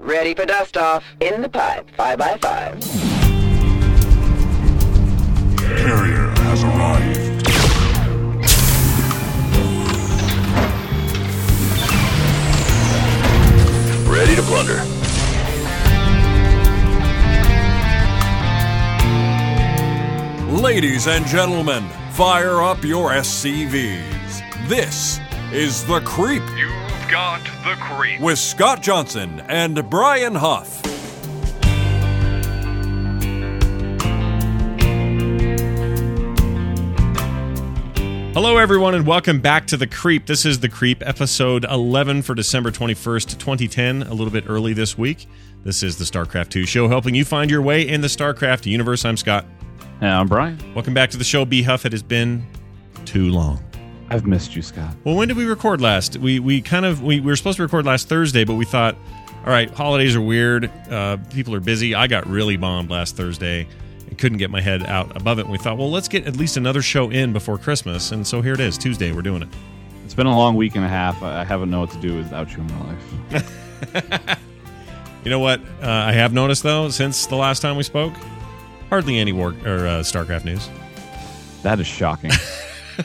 Ready for dust off. In the pipe. Five by five. Carrier has arrived. Ready to plunder. Ladies and gentlemen, fire up your SCVs. This is The Creep You've got the creep. with Scott Johnson and Brian Huff. Hello, everyone, and welcome back to The Creep. This is The Creep, episode 11 for December 21st, 2010, a little bit early this week. This is the StarCraft 2 show, helping you find your way in the StarCraft universe. I'm Scott. Hey, I'm Brian. Welcome back to the show, B Huff. It has been too long. I've missed you, Scott. Well, when did we record last? We we kind of we, we were supposed to record last Thursday, but we thought, all right, holidays are weird. Uh, people are busy. I got really bombed last Thursday and couldn't get my head out above it. And we thought, well, let's get at least another show in before Christmas. And so here it is, Tuesday. We're doing it. It's been a long week and a half. I haven't know what to do without you in my life. You know what uh, I have noticed though since the last time we spoke? Hardly any war or uh, StarCraft news. That is shocking.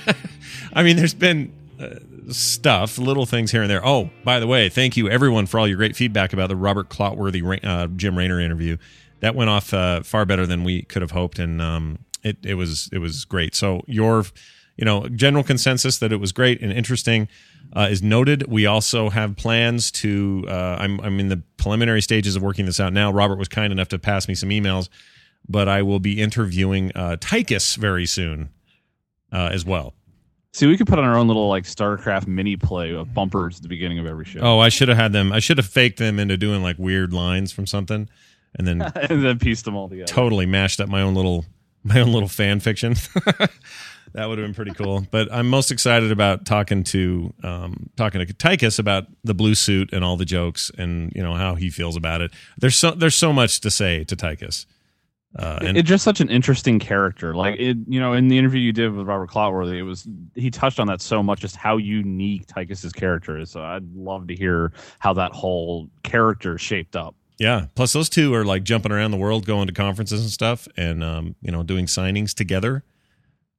I mean, there's been uh, stuff, little things here and there. Oh, by the way, thank you everyone for all your great feedback about the Robert Clotworthy uh, Jim Raynor interview. That went off uh, far better than we could have hoped, and um, it it was it was great. So your you know general consensus that it was great and interesting uh, is noted. We also have plans to. Uh, I'm I'm in the preliminary stages of working this out now. Robert was kind enough to pass me some emails, but I will be interviewing uh, Tychus very soon uh, as well. See, we could put on our own little like StarCraft mini play of bumpers at the beginning of every show. Oh, I should have had them. I should have faked them into doing like weird lines from something, and then and then pieced them all together. totally mashed up my own little my own little fan fiction. that would have been pretty cool. But I'm most excited about talking to um, talking to Tychus about the blue suit and all the jokes and you know how he feels about it. There's so there's so much to say to Tychus. Uh, and it's just such an interesting character. Like it, you know, in the interview you did with Robert Clotworthy, it was he touched on that so much, just how unique Tychus's character is. So I'd love to hear how that whole character shaped up. Yeah. Plus, those two are like jumping around the world, going to conferences and stuff, and um, you know, doing signings together.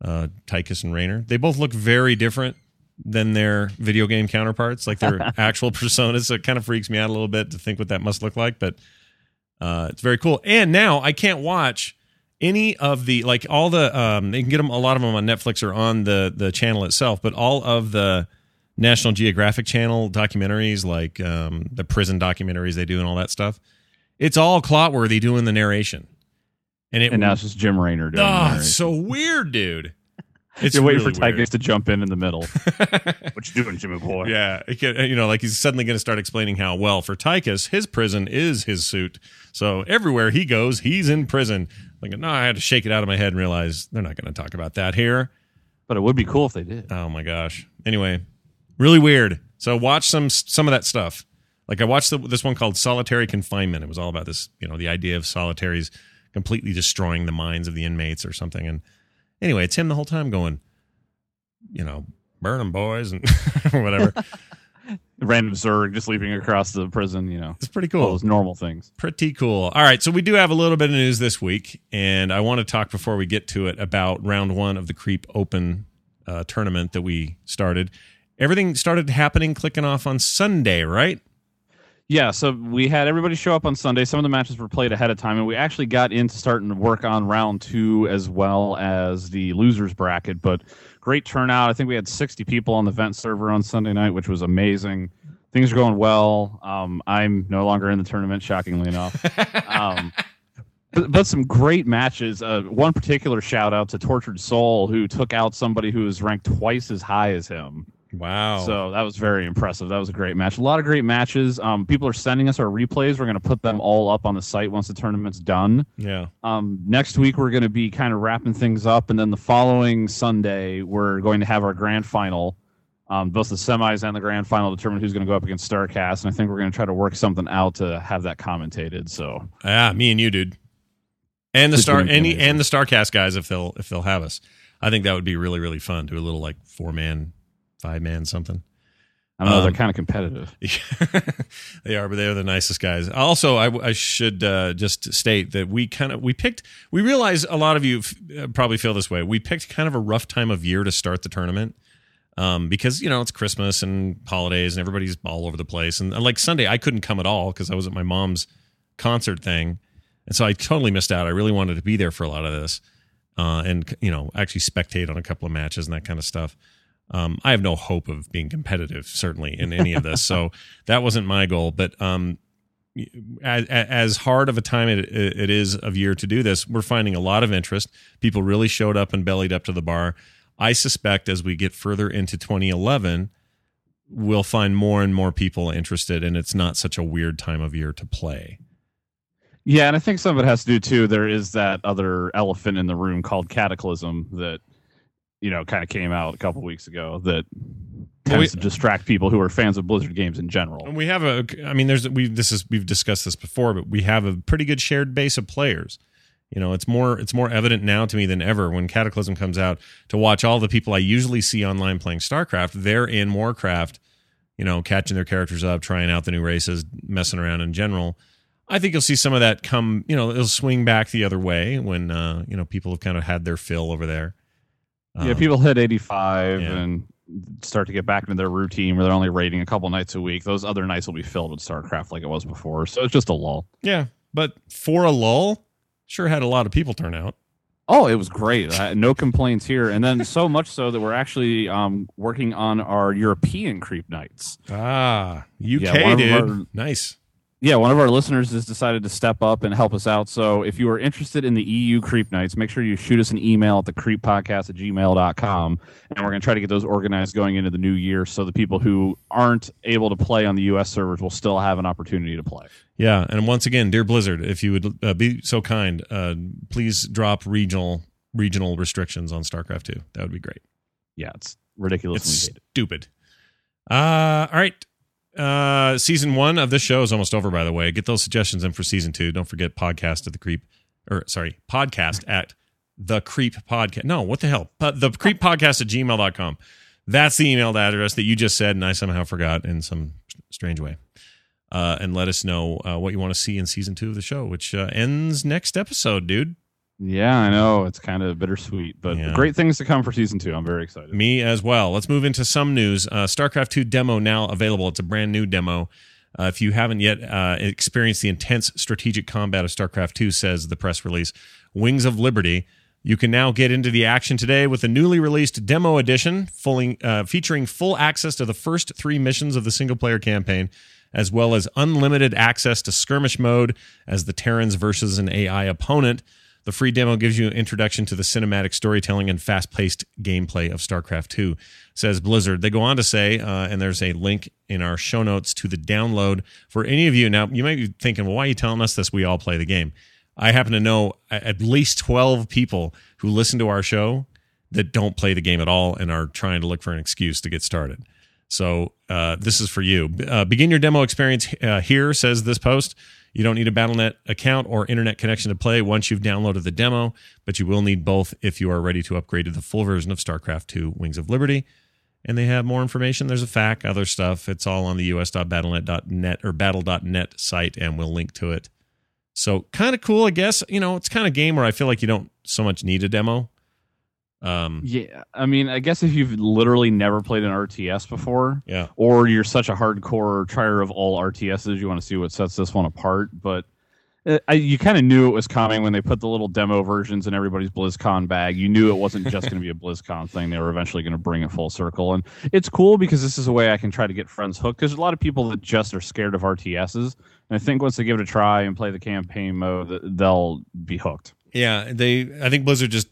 Uh, Tychus and Raynor. They both look very different than their video game counterparts, like their actual personas. So it kind of freaks me out a little bit to think what that must look like, but uh, it's very cool. And now I can't watch any of the like all the um, they can get them a lot of them on Netflix or on the the channel itself, but all of the National Geographic Channel documentaries, like um, the prison documentaries they do and all that stuff. It's all Clotworthy doing the narration, and it And now it's just Jim Raynor doing oh, so weird, dude. It's You're waiting really for weird. To jump in in the middle. what you doing, Jimmy boy? Yeah, it could- you know, like he's suddenly going to start explaining how well for Tychus, his prison is his suit. So everywhere he goes, he's in prison. Like, no, I had to shake it out of my head and realize they're not going to talk about that here. But it would be cool if they did. Oh my gosh. Anyway, really weird. So watch some some of that stuff. Like I watched the, this one called Solitary Confinement. It was all about this, you know, the idea of solitaries completely destroying the minds of the inmates or something. And anyway, it's him the whole time going, you know, burn them boys and whatever. Random Zerg just leaping across the prison, you know, It's pretty all cool. those normal things. Pretty cool. All right, so we do have a little bit of news this week, and I want to talk before we get to it about round one of the Creep Open uh, tournament that we started. Everything started happening, clicking off on Sunday, right? Yeah, so we had everybody show up on Sunday. Some of the matches were played ahead of time, and we actually got into starting to work on round two as well as the losers bracket. But great turnout. I think we had 60 people on the vent server on Sunday night, which was amazing. Things are going well. Um, I'm no longer in the tournament, shockingly enough. um, but, but some great matches. Uh, one particular shout out to Tortured Soul, who took out somebody who was ranked twice as high as him. Wow. So that was very impressive. That was a great match. A lot of great matches. Um, people are sending us our replays. We're going to put them all up on the site once the tournament's done. yeah. Um, next week we're going to be kind of wrapping things up, and then the following Sunday we're going to have our grand final. Um, both the semis and the grand final determine who's going to go up against Starcast, and I think we're going to try to work something out to have that commentated. So Yeah, me and you, dude. And the star any and the Starcast guys if they'll if they'll have us. I think that would be really really fun. Do a little like four man, five man something. I don't know. Um, they're kind of competitive. they are, but they're the nicest guys. Also, I, I should uh, just state that we kind of we picked. We realize a lot of you f- uh, probably feel this way. We picked kind of a rough time of year to start the tournament um, because you know it's Christmas and holidays and everybody's all over the place. And like Sunday, I couldn't come at all because I was at my mom's concert thing, and so I totally missed out. I really wanted to be there for a lot of this, uh, and you know actually spectate on a couple of matches and that kind of stuff. Um, I have no hope of being competitive, certainly in any of this. so that wasn't my goal. But um, as, as hard of a time it, it is of year to do this, we're finding a lot of interest. People really showed up and bellied up to the bar. I suspect as we get further into 2011, we'll find more and more people interested, and it's not such a weird time of year to play. Yeah, and I think some of it has to do too. There is that other elephant in the room called Cataclysm that you know kind of came out a couple weeks ago that tends we- to distract people who are fans of Blizzard games in general. And we have a, I mean, there's we this is we've discussed this before, but we have a pretty good shared base of players. You know, it's more it's more evident now to me than ever when Cataclysm comes out to watch all the people I usually see online playing StarCraft. They're in Warcraft, you know, catching their characters up, trying out the new races, messing around in general. I think you'll see some of that come. You know, it'll swing back the other way when uh, you know people have kind of had their fill over there. Yeah, Um, people hit 85 yeah. and start to get back into their routine where they're only raiding a couple nights a week. Those other nights will be filled with StarCraft like it was before. So it's just a lull. Yeah, but for a lull, sure had a lot of people turn out. Oh, it was great. Uh, no complaints here. And then so much so that we're actually um, working on our European creep nights. Ah, UK, Yeah, dude, our- nice. Yeah, one of our listeners has decided to step up and help us out. So if you are interested in the EU Creep Nights, make sure you shoot us an email at the creeppodcast at gmail.com. And we're going to try to get those organized going into the new year so the people who aren't able to play on the US servers will still have an opportunity to play. Yeah, and once again, dear Blizzard, if you would uh, be so kind, uh, please drop regional regional restrictions on StarCraft 2. That would be great. Yeah, it's ridiculously It's stupid. Uh, all right. Uh, season one of this show is almost over, by the way. Get those suggestions in for season two. Don't forget podcast at the creep, or sorry, podcast at the creep podcast. No, what the hell? The creep podcast at gmail.com. That's the email address that you just said, and I somehow forgot in some strange way. Uh, and let us know uh, what you want to see in season two of the show, which uh, ends next episode, dude. Yeah, I know. It's kind of bittersweet, but Yeah. great things to come for season two. I'm very excited. Me as well. Let's move into some news. Uh, StarCraft 2 demo now available. It's a brand new demo. Uh, if you haven't yet uh, experienced the intense strategic combat of StarCraft 2, says the press release, Wings of Liberty, you can now get into the action today with the newly released demo edition, fully, uh, featuring full access to the first three missions of the single player campaign, as well as unlimited access to skirmish mode as the Terrans versus an AI opponent. The free demo gives you an introduction to the cinematic storytelling and fast paced gameplay of StarCraft 2, says Blizzard. They go on to say, uh, and there's a link in our show notes to the download for any of you. Now, you might be thinking, well, why are you telling us this? We all play the game. I happen to know at least 12 people who listen to our show that don't play the game at all and are trying to look for an excuse to get started. So uh, this is for you. Uh, begin your demo experience uh, here, says this post. You don't need a BattleNet account or internet connection to play once you've downloaded the demo, but you will need both if you are ready to upgrade to the full version of StarCraft 2 Wings of Liberty. And they have more information. There's a FAQ, other stuff. It's all on the us.battlenet.net or battle.net site, and we'll link to it. So kind of cool, I guess. You know, it's kind of game where I feel like you don't so much need a demo. Um, Yeah, I mean, I guess if you've literally never played an RTS before, yeah. or you're such a hardcore trier of all RTSs, you want to see what sets this one apart. But uh, I, you kind of knew it was coming when they put the little demo versions in everybody's BlizzCon bag. You knew it wasn't just going to be a BlizzCon thing; they were eventually going to bring it full circle. And it's cool because this is a way I can try to get friends hooked. Because a lot of people that just are scared of RTSs, and I think once they give it a try and play the campaign mode, they'll be hooked. Yeah, they. I think Blizzard just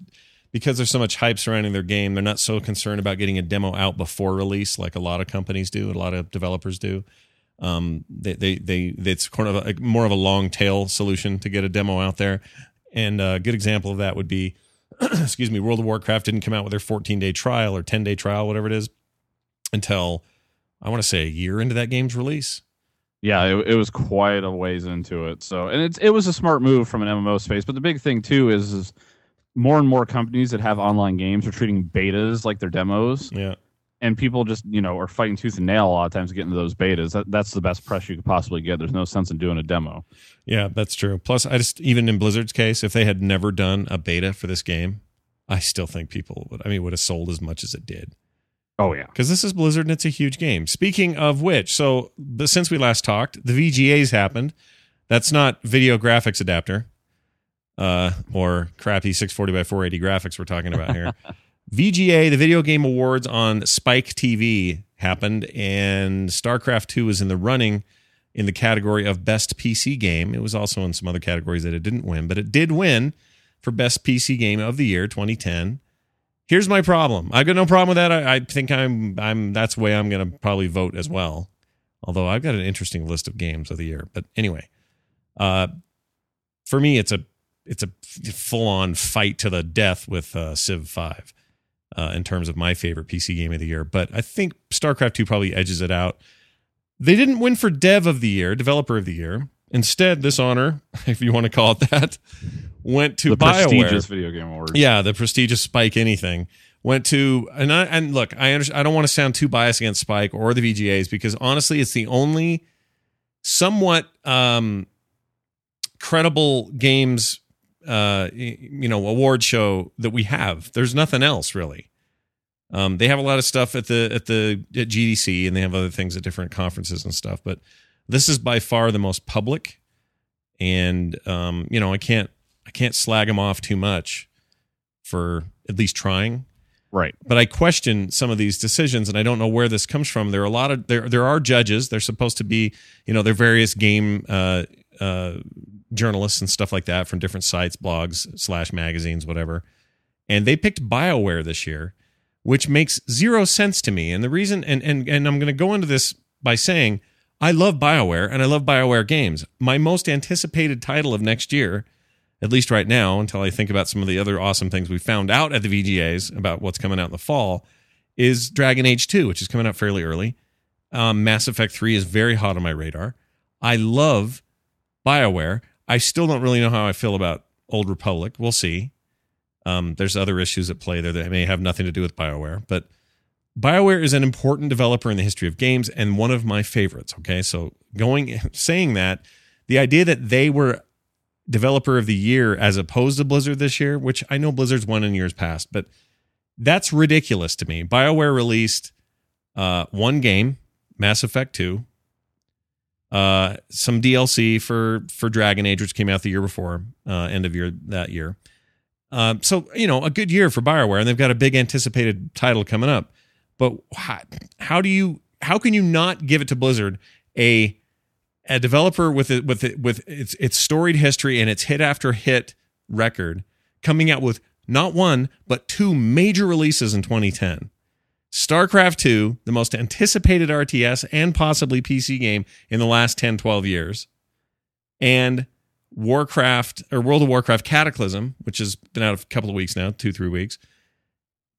because there's so much hype surrounding their game, they're not so concerned about getting a demo out before release, like a lot of companies do, a lot of developers do. Um, they, they, they, it's kind of a, more of a long tail solution to get a demo out there. And a good example of that would be, excuse me, World of Warcraft didn't come out with their 14 day trial or 10 day trial, whatever it is, until I want to say a year into that game's release. Yeah, it, it was quite a ways into it. So, and it's it was a smart move from an MMO space. But the big thing too is, is more and more companies that have online games are treating betas like their demos. Yeah. and people just you know are fighting tooth and nail a lot of times to get into those betas. That, that's the best press you could possibly get. There's no sense in doing a demo. Yeah, that's true. Plus, I just even in Blizzard's case, if they had never done a beta for this game, I still think people would. I mean, would have sold as much as it did Oh yeah, because this is Blizzard and it's a huge game. Speaking of which, so but since we last talked, the VGAs happened. That's not video graphics adapter, uh, or crappy 640 by 480 graphics we're talking about here. VGA, the Video Game Awards on Spike TV happened, and StarCraft 2 was in the running in the category of Best PC Game. It was also in some other categories that it didn't win, but it did win for Best PC Game of the Year 2010. Here's my problem. I've got no problem with that. I, I think I'm I'm that's the way I'm going to probably vote as well. Although I've got an interesting list of games of the year. But anyway, uh, for me, it's a it's a full on fight to the death with uh, Civ Five uh, in terms of my favorite PC game of the year. But I think StarCraft Two probably edges it out. They didn't win for Dev of the Year, Developer of the Year. Instead, this honor, if you want to call it that, went to the BioWare. prestigious video game awards. Yeah, the prestigious Spike anything went to and I and look, I understand, I don't want to sound too biased against Spike or the VGAs because honestly, it's the only somewhat um credible games uh you know award show that we have. There's nothing else really. Um they have a lot of stuff at the at the at GDC and they have other things at different conferences and stuff, but this is by far the most public and um you know, I can't I can't slag them off too much for at least trying right. but I question some of these decisions, and I don't know where this comes from. There are a lot of there there are judges. They're supposed to be, you know, they're various game uh, uh, journalists and stuff like that from different sites, blogs slash magazines, whatever. And they picked Bioware this year, which makes zero sense to me. And the reason, and and and I'm going to go into this by saying I love Bioware and I love Bioware games. My most anticipated title of next year at least right now, until I think about some of the other awesome things we found out at the VGAs about what's coming out in the fall, is Dragon Age 2, which is coming out fairly early. Um, Mass Effect 3 is very hot on my radar. I love BioWare. I still don't really know how I feel about Old Republic. We'll see. Um, there's other issues at play there that may have nothing to do with BioWare, but BioWare is an important developer in the history of games and one of my favorites. Okay. So going, saying that, the idea that they were developer of the year as opposed to Blizzard this year, which I know Blizzard's won in years past, but that's ridiculous to me. BioWare released uh, one game, Mass Effect 2, uh, some DLC for for Dragon Age, which came out the year before, uh, end of year that year. Um, so you know, a good year for BioWare, and they've got a big anticipated title coming up. But how, how do you how can you not give it to Blizzard a a developer with it with it with its its storied history and its hit after hit record coming out with not one but two major releases in 2010 starcraft 2 the most anticipated rts and possibly pc game in the last 10 12 years and warcraft or world of warcraft cataclysm which has been out a couple of weeks now two three weeks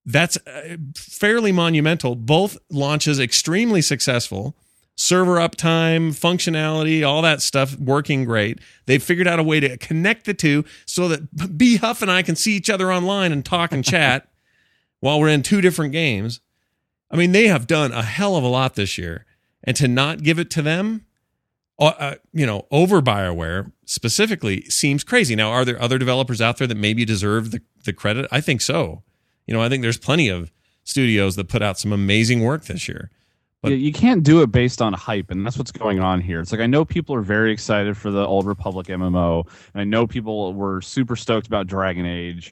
that's uh, fairly monumental both launches extremely successful server uptime, functionality, all that stuff working great. They've figured out a way to connect the two so that B Huff and I can see each other online and talk and chat while we're in two different games. I mean, they have done a hell of a lot this year. And to not give it to them, uh, uh, you know, over BioWare specifically seems crazy. Now, are there other developers out there that maybe deserve the, the credit? I think so. You know, I think there's plenty of studios that put out some amazing work this year. But- Yeah, you can't do it based on hype, and that's what's going on here. It's like I know people are very excited for the Old Republic MMO, and I know people were super stoked about Dragon Age.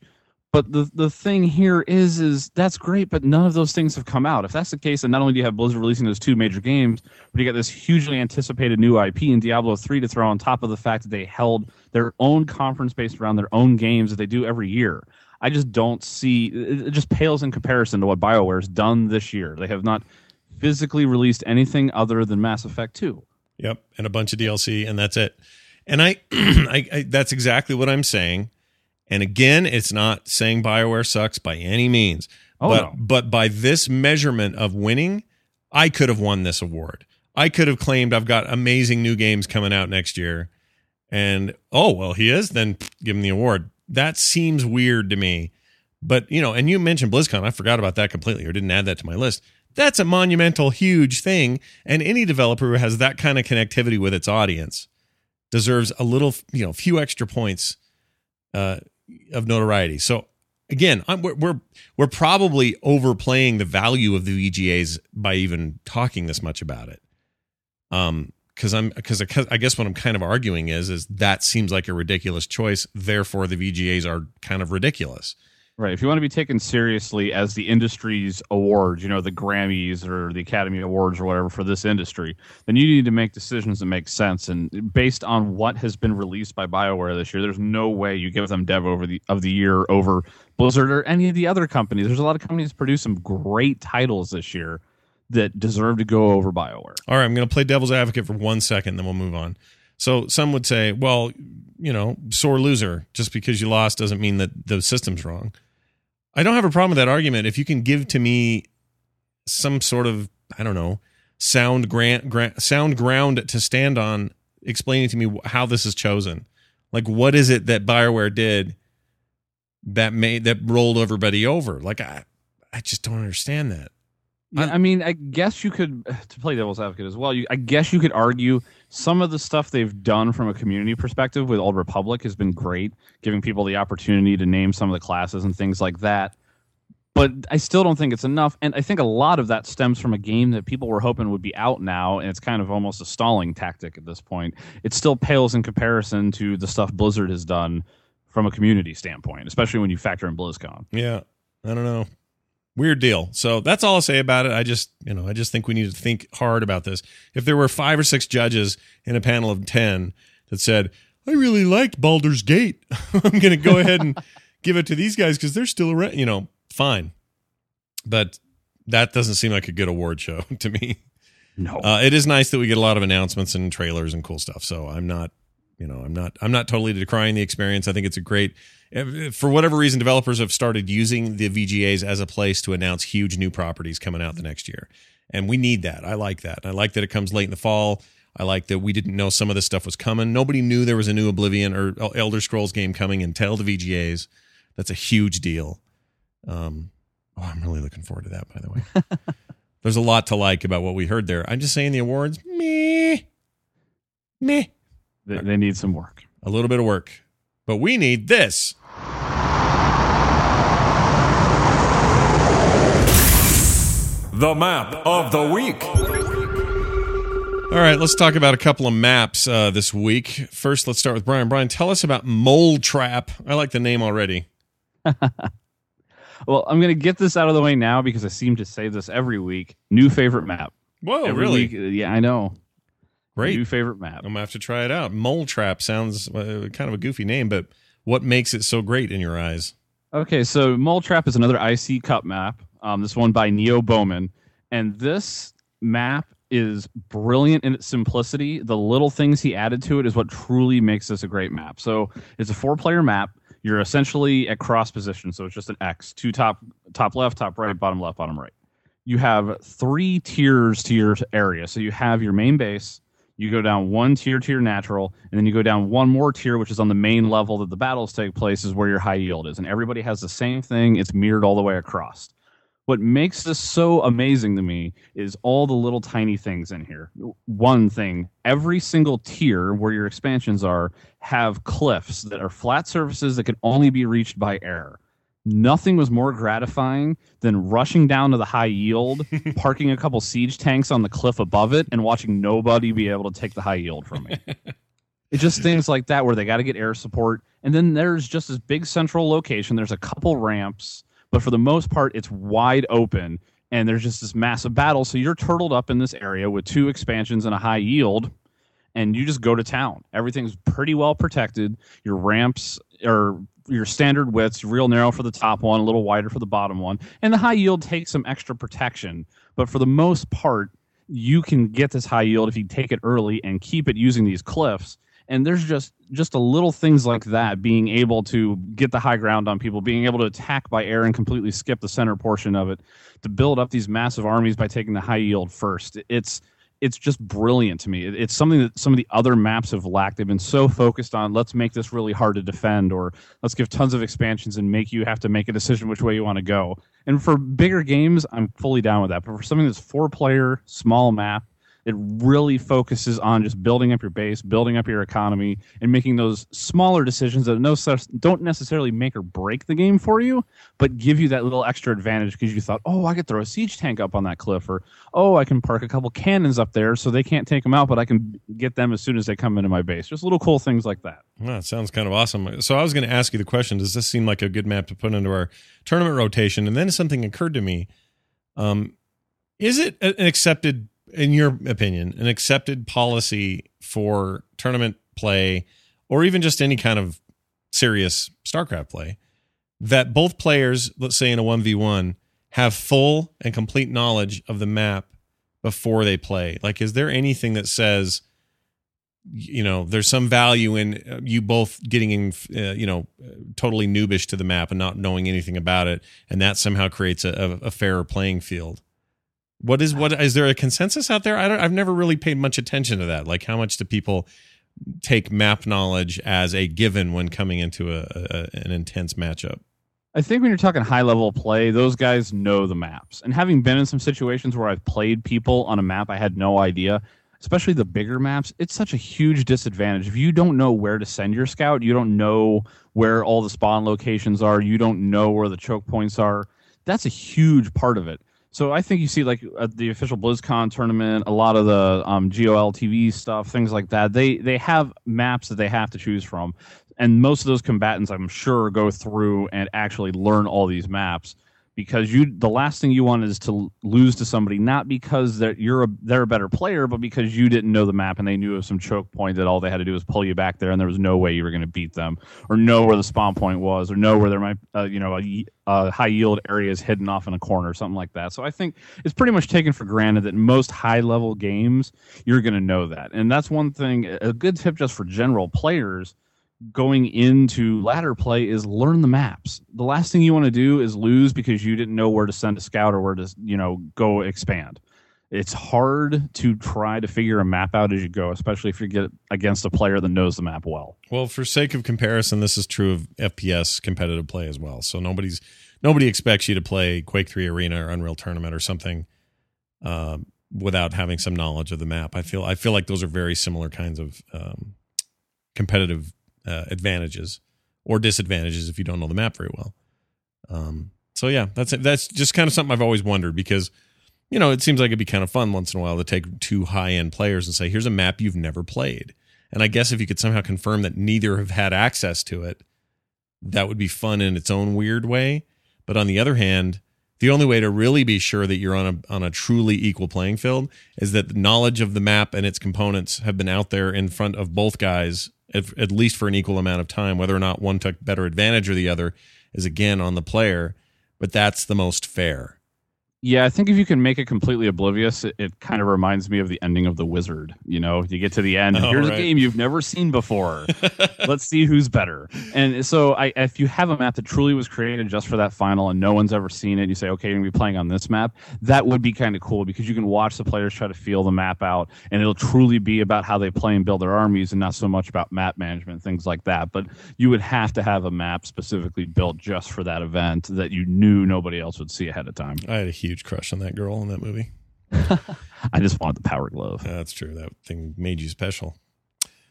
But the the thing here is, is that's great, but none of those things have come out. If that's the case, and not only do you have Blizzard releasing those two major games, but you got this hugely anticipated new IP in Diablo three to throw on top of the fact that they held their own conference based around their own games that they do every year. I just don't see it it just pales in comparison to what BioWare's done this year. They have not physically released anything other than Mass Effect 2. Yep, and a bunch of DLC, and that's it. And I, I, I, that's exactly what I'm saying. And again, it's not saying Bioware sucks by any means. Oh, but no. but by this measurement of winning, I could have won this award. I could have claimed I've got amazing new games coming out next year. And oh well, he is. Then give him the award. That seems weird to me. But you know, and you mentioned BlizzCon. I forgot about that completely, or didn't add that to my list. That's a monumental, huge thing. And any developer who has that kind of connectivity with its audience deserves a little, you know, a few extra points uh, of notoriety. So again, I'm, we're, we're we're probably overplaying the value of the VGAs by even talking this much about it. Um, because I'm because I guess what I'm kind of arguing is is that seems like a ridiculous choice. Therefore, the VGAs are kind of ridiculous. Right. If you want to be taken seriously as the industry's awards, you know, the Grammys or the Academy Awards or whatever for this industry, then you need to make decisions that make sense. And based on what has been released by BioWare this year, there's no way you give them Dev over the of the year over Blizzard or any of the other companies. There's a lot of companies produce some great titles this year that deserve to go over BioWare. All right, I'm going to play devil's advocate for one second, then we'll move on. So some would say, well, you know, sore loser. Just because you lost doesn't mean that the system's wrong. I don't have a problem with that argument if you can give to me some sort of I don't know sound grant, grant sound ground to stand on, explaining to me how this is chosen. Like, what is it that Bioware did that made that rolled everybody over? Like, I I just don't understand that. Yeah, I mean, I guess you could to play devil's advocate as well. You, I guess you could argue some of the stuff they've done from a community perspective with Old Republic has been great, giving people the opportunity to name some of the classes and things like that. But I still don't think it's enough, and I think a lot of that stems from a game that people were hoping would be out now, and it's kind of almost a stalling tactic at this point. It still pales in comparison to the stuff Blizzard has done from a community standpoint, especially when you factor in BlizzCon. Yeah, I don't know weird deal. So that's all I'll say about it. I just, you know, I just think we need to think hard about this. If there were five or six judges in a panel of 10 that said, I really liked Baldur's Gate, I'm going to go ahead and give it to these guys because they're still around, you know, fine. But that doesn't seem like a good award show to me. No. Uh, it is nice that we get a lot of announcements and trailers and cool stuff. So I'm not, you know, I'm not, I'm not totally decrying the experience. I think it's a great, for whatever reason, developers have started using the VGAs as a place to announce huge new properties coming out the next year. And we need that. I like that. I like that it comes late in the fall. I like that we didn't know some of this stuff was coming. Nobody knew there was a new Oblivion or Elder Scrolls game coming until the VGAs. That's a huge deal. Um, oh, I'm really looking forward to that, by the way. There's a lot to like about what we heard there. I'm just saying the awards, meh, meh. They, they need some work. A little bit of work. But we need this. The map of the week. All right, let's talk about a couple of maps uh, this week. First, let's start with Brian. Brian, tell us about Mole Trap. I like the name already. well, I'm going to get this out of the way now because I seem to say this every week. New favorite map. Whoa, every really? Week, yeah, I know. Great. New favorite map. I'm going to have to try it out. Mole Trap sounds uh, kind of a goofy name, but what makes it so great in your eyes? Okay, so Mole Trap is another iCCup map. Um, this one by Neo Bowman, and this map is brilliant in its simplicity. The little things he added to it is what truly makes this a great map. So it's a four-player map. You're essentially at cross position, so it's just an X, two top, top left, top right, bottom left, bottom right. You have three tiers to your area. So you have your main base, you go down one tier to your natural, and then you go down one more tier, which is on the main level that the battles take place, is where your high yield is. And everybody has the same thing. It's mirrored all the way across what makes this so amazing to me is all the little tiny things in here. One thing, every single tier where your expansions are have cliffs that are flat surfaces that can only be reached by air. Nothing was more gratifying than rushing down to the high yield, parking a couple siege tanks on the cliff above it, and watching nobody be able to take the high yield from me. It's just things like that where they got to get air support. And then there's just this big central location. There's a couple ramps but for the most part, it's wide open and there's just this massive battle. So you're turtled up in this area with two expansions and a high yield, and you just go to town. Everything's pretty well protected. Your ramps are your standard widths, real narrow for the top one, a little wider for the bottom one, and the high yield takes some extra protection. But for the most part, you can get this high yield if you take it early and keep it using these cliffs. And there's just just a little things like that being able to get the high ground on people being able to attack by air and completely skip the center portion of it to build up these massive armies by taking the high yield first. It's it's just brilliant to me. It, it's something that some of the other maps have lacked. They've been so focused on let's make this really hard to defend, or let's give tons of expansions and make you have to make a decision which way you want to go. And for bigger games, I'm fully down with that. But for something that's four player, small map, it really focuses on just building up your base, building up your economy, and making those smaller decisions that no don't necessarily make or break the game for you, but give you that little extra advantage because you thought, oh, I could throw a siege tank up on that cliff, or oh, I can park a couple cannons up there so they can't take them out, but I can get them as soon as they come into my base. Just little cool things like that. That sounds kind of awesome. So I was going to ask you the question: Does this seem like a good map to put into our tournament rotation? And then something occurred to me. Um, is it an accepted in your opinion, an accepted policy for tournament play or even just any kind of serious StarCraft play that both players, let's say in a 1v1, have full and complete knowledge of the map before they play? Like, is there anything that says, you know, there's some value in uh, you both getting in, uh, you know, totally noobish to the map and not knowing anything about it, and that somehow creates a, a, a fairer playing field? What is what is there a consensus out there? I don't. I've never really paid much attention to that. Like, how much do people take map knowledge as a given when coming into a, a an intense matchup? I think when you're talking high level play, those guys know the maps. And having been in some situations where I've played people on a map I had no idea, especially the bigger maps, it's such a huge disadvantage. If you don't know where to send your scout, you don't know where all the spawn locations are, you don't know where the choke points are. That's a huge part of it. So I think you see like at the official BlizzCon tournament, a lot of the um, GOMTV stuff, things like that. They they have maps that they have to choose from, and most of those combatants, I'm sure, go through and actually learn all these maps because you the last thing you want is to lose to somebody not because that you're a they're a better player but because you didn't know the map and they knew of some choke point that all they had to do was pull you back there and there was no way you were going to beat them or know where the spawn point was or know where there might uh, you know a, a high yield area is hidden off in a corner or something like that. So i think it's pretty much taken for granted that most high level games you're going to know that. And that's one thing a good tip just for general players going into ladder play is learn the maps. The last thing you want to do is lose because you didn't know where to send a scout or where to, you know, go expand. It's hard to try to figure a map out as you go, especially if you get against a player that knows the map well. Well, for sake of comparison, this is true of FPS competitive play as well. So nobody's nobody expects you to play Quake 3 Arena or Unreal Tournament or something uh, without having some knowledge of the map. I feel I feel like those are very similar kinds of um, competitive uh, advantages or disadvantages if you don't know the map very well. Um, so yeah, that's that's just kind of something I've always wondered because you know it seems like it'd be kind of fun once in a while to take two high end players and say, "Here's a map you've never played." And I guess if you could somehow confirm that neither have had access to it, that would be fun in its own weird way. But on the other hand, the only way to really be sure that you're on a on a truly equal playing field is that the knowledge of the map and its components have been out there in front of both guys at, at least for an equal amount of time. Whether or not one took better advantage or the other is again on the player, but that's the most fair. Yeah, I think if you can make it completely oblivious, it, it, kind of reminds me of the ending of The Wizard. You know, you get to the end, oh, here's right. a game you've never seen before. Let's see who's better. And so, I, if you have a map that truly was created just for that final and no one's ever seen it, and you say, okay, you're going to be playing on this map, that would be kind of cool because you can watch the players try to feel the map out, and it'll truly be about how they play and build their armies and not so much about map management, things like that. But you would have to have a map specifically built just for that event that you knew nobody else would see ahead of time. I had a huge huge crush on that girl in that movie. I just wanted the power glove. That's true. That thing made you special.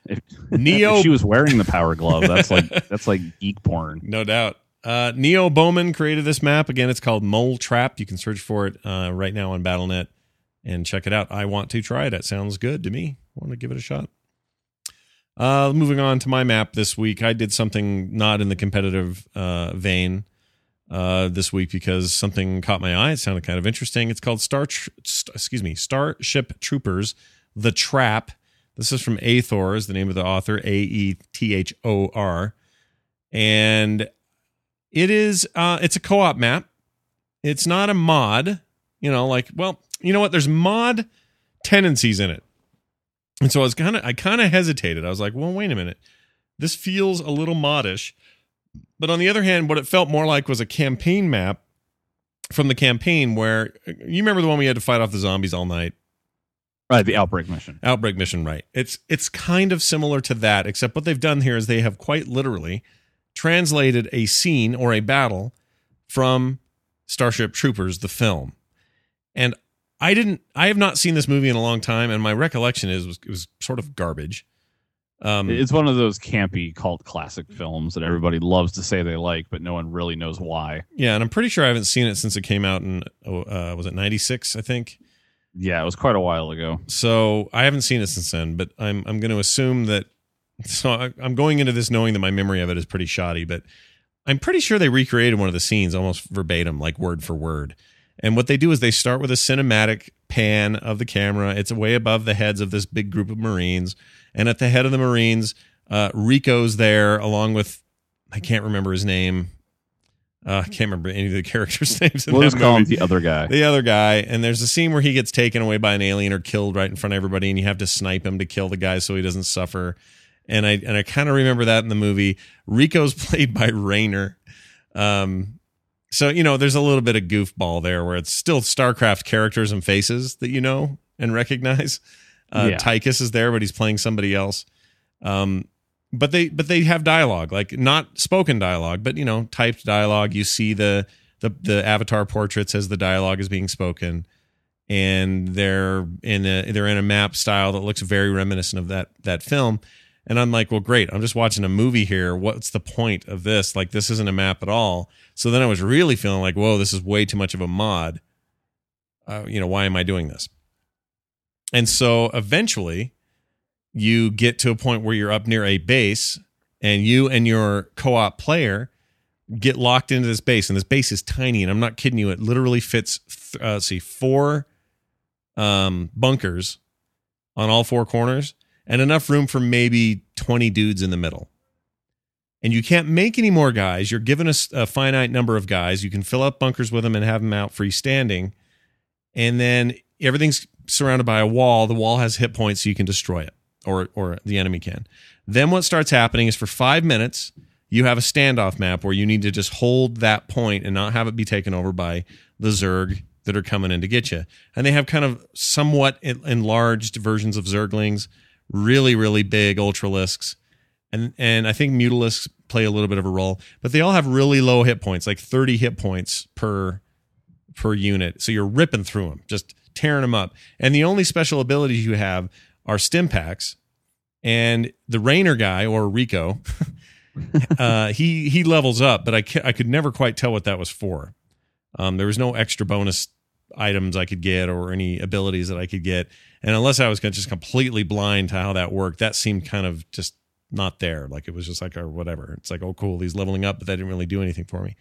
If, Neo, if she was wearing the power glove. That's like that's like geek porn. No doubt. Uh, Neo Bowman created this map. Again, it's called Mole Trap. You can search for it uh, right now on BattleNet and check it out. I want to try it. It sounds good to me. I want to give it a shot. Uh, moving on to my map this week, I did something not in the competitive uh, vein uh, this week because something caught my eye. It sounded kind of interesting. It's called Star, St- excuse me, Starship Troopers: The Trap. This is from Aethor, is the name of the author, A E T H O R, and it is uh, it's a co-op map. It's not a mod. You know, like well, you know what? There's mod tendencies in it, and so I was kind of I kind of hesitated. I was like, well, wait a minute, this feels a little modish but on the other hand, what it felt more like was a campaign map from the campaign where you remember the one we had to fight off the zombies all night. Right, the outbreak mission. Outbreak mission, right? It's it's kind of similar to that, except what they've done here is they have quite literally translated a scene or a battle from Starship Troopers, the film. And I didn't I have not seen this movie in a long time, and my recollection is it was sort of garbage. Um, It's one of those campy cult classic films that everybody loves to say they like, but no one really knows why. yeah, and I'm pretty sure I haven't seen it since it came out in oh, uh, was it '96, I think. Yeah, it was quite a while ago. So I haven't seen it since then, but I'm I'm going to assume that. So I, I'm going into this knowing that my memory of it is pretty shoddy, but I'm pretty sure they recreated one of the scenes almost verbatim, like word for word. And what they do is they start with a cinematic pan of the camera. It's way above the heads of this big group of Marines, and at the head of the Marines, uh, Rico's there along with I can't remember his name. Uh, I can't remember any of the characters' names. In We'll just call him the other guy. the other guy and there's a scene where he gets taken away by an alien or killed right in front of everybody and you have to snipe him to kill the guy so he doesn't suffer and i and i kind of remember that in the movie rico's played by Raynor. um so you know there's a little bit of goofball there where it's still starcraft characters and faces that you know and recognize uh Yeah. tychus is there but he's playing somebody else. Um but they but they have dialogue like not spoken dialogue but you know typed dialogue. You see the the the avatar portraits as the dialogue is being spoken. And they're in a they're in a map style that looks very reminiscent of that that film. And i'm like well great. I'm just watching a movie here. What's the point of this? Like this isn't a map at all. So then i was really feeling like whoa this is way too much of a mod. Uh, you know why am i doing this and so eventually you get to a point where you're up near a base and you and your co-op player get locked into this base and this base is tiny and i'm not kidding you it literally fits uh, see four um, bunkers on all four corners and enough room for maybe 20 dudes in the middle. And you can't make any more guys. You're given a finite number of guys. You can fill up bunkers with them and have them out freestanding. And then everything's surrounded by a wall the wall has hit points so you can destroy it or or the enemy can then what starts happening is for five minutes you have a standoff map where you need to just hold that point and not have it be taken over by the Zerg that are coming in to get you. And they have kind of somewhat enlarged versions of Zerglings, really, really big Ultralisks. And, and I think Mutalisks play a little bit of a role, but they all have really low hit points, like 30 hit points per per unit. So you're ripping through them, just tearing them up. And the only special abilities you have are stim packs. And the Raynor guy or Rico, uh, he he levels up, but I ca- I could never quite tell what that was for. Um, there was no extra bonus items I could get or any abilities that I could get, and unless I was just completely blind to how that worked, that seemed kind of just not there. Like it was just like or whatever. It's like oh cool, he's leveling up, but that didn't really do anything for me.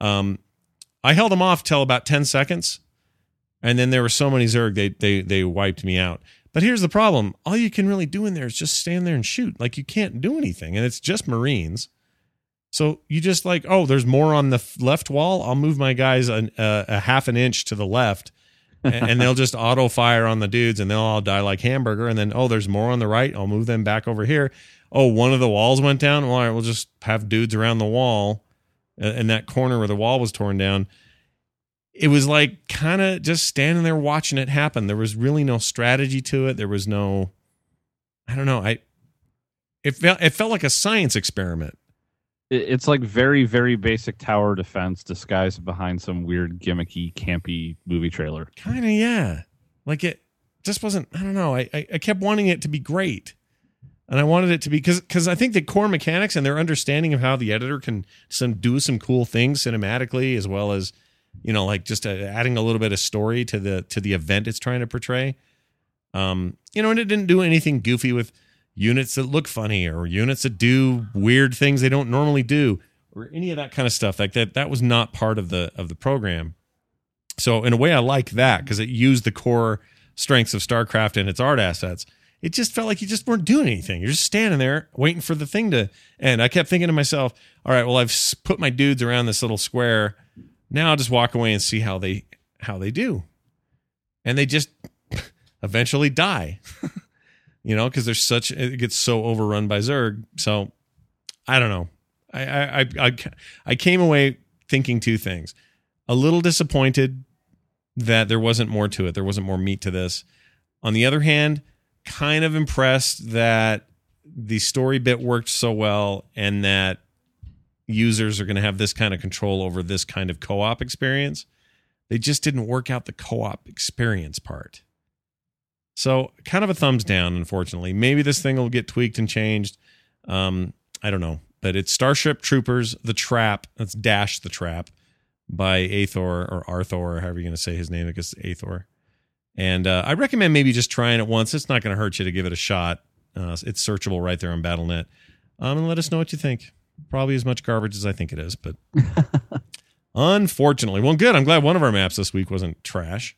Um, I held him off till about ten seconds, and then there were so many Zerg they they they wiped me out. But here's the problem: all you can really do in there is just stand there and shoot. Like you can't do anything, and it's just Marines. So you just like, oh, there's more on the left wall. I'll move my guys a, a, a half an inch to the left, and, and they'll just auto fire on the dudes, and they'll all die like hamburger. And then, oh, there's more on the right. I'll move them back over here. Oh, one of the walls went down. Well, all right, we'll just have dudes around the wall, uh, in that corner where the wall was torn down. It was like kind of just standing there watching it happen. There was really no strategy to it. There was no, I don't know. I it felt it felt like a science experiment. It's like very, very basic tower defense disguised behind some weird, gimmicky, campy movie trailer. Kind of, yeah. Like it just wasn't. I don't know. I, I I kept wanting it to be great, and I wanted it to be because because I think the core mechanics and their understanding of how the editor can some do some cool things cinematically as well as you know like just uh, adding a little bit of story to the to the event it's trying to portray. Um, you know, and it didn't do anything goofy with units that look funny or units that do weird things they don't normally do or any of that kind of stuff. Like that that was not part of the of the program. So in a way i like that because it used the core strengths of starcraft and its art assets. It just felt like you just weren't doing anything. You're just standing there waiting for the thing to end. I kept thinking to myself all right well i've put my dudes around this little square now i'll just walk away and see how they how they do. And they just eventually die. You know, because there's such it gets so overrun by Zerg. So I don't know. I I I I, I came away thinking two things: a little disappointed that there wasn't more to it, there wasn't more meat to this, On the other hand, kind of impressed that the story bit worked so well and that users are going to have this kind of control over this kind of co-op experience. They just didn't work out the co-op experience part. So, kind of a thumbs down, unfortunately. Maybe this thing will get tweaked and changed. Um, I don't know. But it's Starship Troopers The Trap. That's Dash the Trap by Athor or Arthur, or however you're going to say his name. I guess Athor. And uh, I recommend maybe just trying it once. It's not going to hurt you to give it a shot. Uh, it's searchable right there on BattleNet. Um, and let us know what you think. Probably as much garbage as I think it is, but unfortunately, well, good. I'm glad one of our maps this week wasn't trash.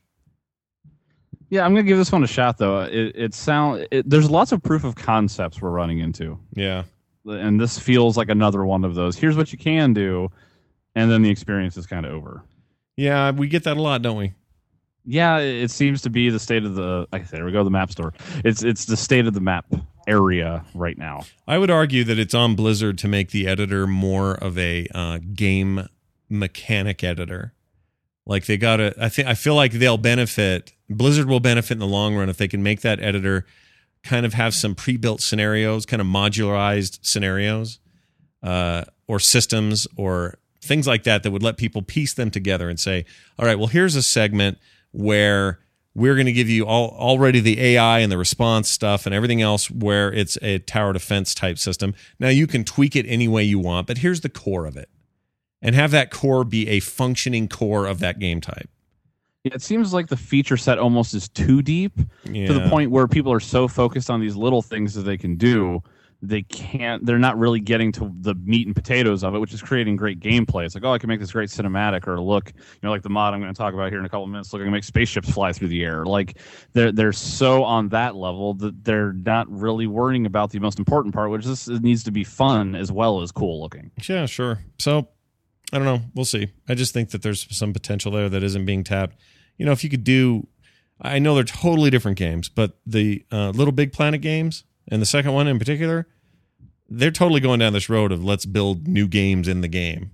Yeah, I'm gonna give this one a shot though. It, it sound it, there's lots of proof of concepts we're running into, Yeah, and this feels like another one of those. Here's what you can do, and then the experience is kind of over. yeah, we get that a lot, don't we? Yeah, it seems to be the state of the. Like, there we go, the map store. It's it's the state of the map area right now. I would argue that it's on Blizzard to make the editor more of a uh, game mechanic editor. Like they got to, I think, I feel like they'll benefit. Blizzard will benefit in the long run if they can make that editor kind of have some pre-built scenarios, kind of modularized scenarios, uh, or systems, or things like that that would let people piece them together and say, all right, well, here's a segment where we're going to give you all already the AI and the response stuff and everything else where it's a tower defense type system. Now you can tweak it any way you want, but here's the core of it. And have that core be a functioning core of that game type. Yeah, it seems like the feature set almost is too deep Yeah. to the point where people are so focused on these little things that they can do they can't they're not really getting to the meat and potatoes of it which is creating great gameplay it's like oh i can make this great cinematic or look you know like the mod i'm going to talk about here in a couple of minutes look can make spaceships fly through the air like they're they're so on that level that they're not really worrying about the most important part which is it needs to be fun as well as cool looking Yeah, sure. So I don't know. We'll see. I just think that there's some potential there that isn't being tapped. You know, if you could do, I know they're totally different games, but the uh, LittleBigPlanet games and the second one in particular, they're totally going down this road of let's build new games in the game.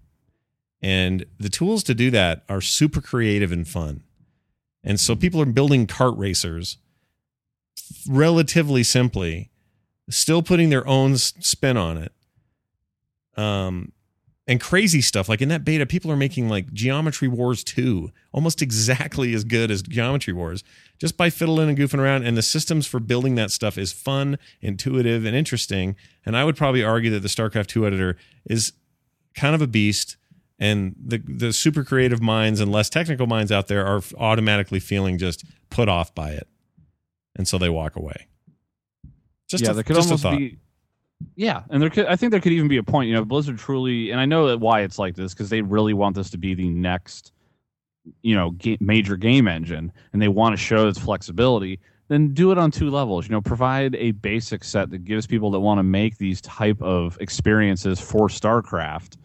And the tools to do that are super creative and fun. And so people are building kart racers relatively simply, still putting their own spin on it. Um, and crazy stuff. Like in that beta, people are making like Geometry Wars 2 almost exactly as good as Geometry Wars just by fiddling and goofing around. And the systems for building that stuff is fun, intuitive, and interesting. And I would probably argue that the StarCraft 2 editor is kind of a beast. And the the super creative minds and less technical minds out there are automatically feeling just put off by it, and so they walk away. Just yeah a, there could just a almost thought. be yeah and there could i think there could even be a point you know blizzard truly and i know that why it's like this because they really want this to be the next you know ga- major game engine and they want to show its flexibility then do it on two levels you know provide a basic set that gives people that want to make these type of experiences for starcraft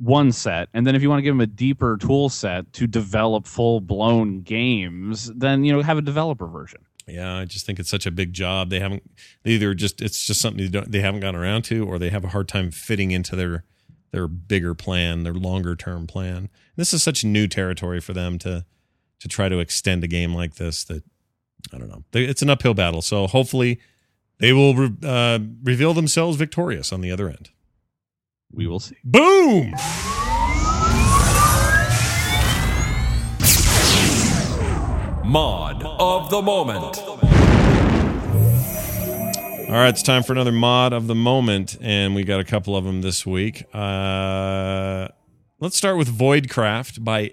one set and then if you want to give them a deeper tool set to develop full blown games then you know have a developer version Yeah, I just think it's such a big job. They haven't either just it's just something they, don't, they haven't gotten around to, or they have a hard time fitting into their their bigger plan, their longer term plan. This is such new territory for them to to try to extend a game like this. That I don't know. It's an uphill battle. So hopefully they will re, uh, reveal themselves victorious on the other end. we will see Boom! Mod of the moment. All right, it's time for another mod of the moment, and we got a couple of them this week. Uh, let's start with Voidcraft by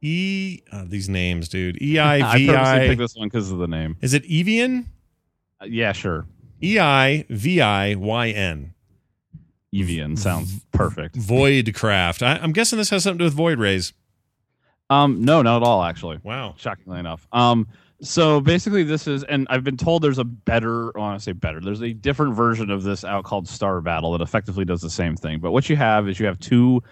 E. Oh, these names, dude. E I i V purposely I. picked this one because of the name Is it Evian? Uh, yeah, sure. E I V I Y N. Evian sounds perfect. Voidcraft. I, I'm guessing this has something to do with Void Rays. Um, no, not at all. Actually, Wow. shockingly enough. Um, so basically, this is, and I've been told there's a better. I want to say better. There's a different version of this out called Star Battle that effectively does the same thing. But what you have is you have two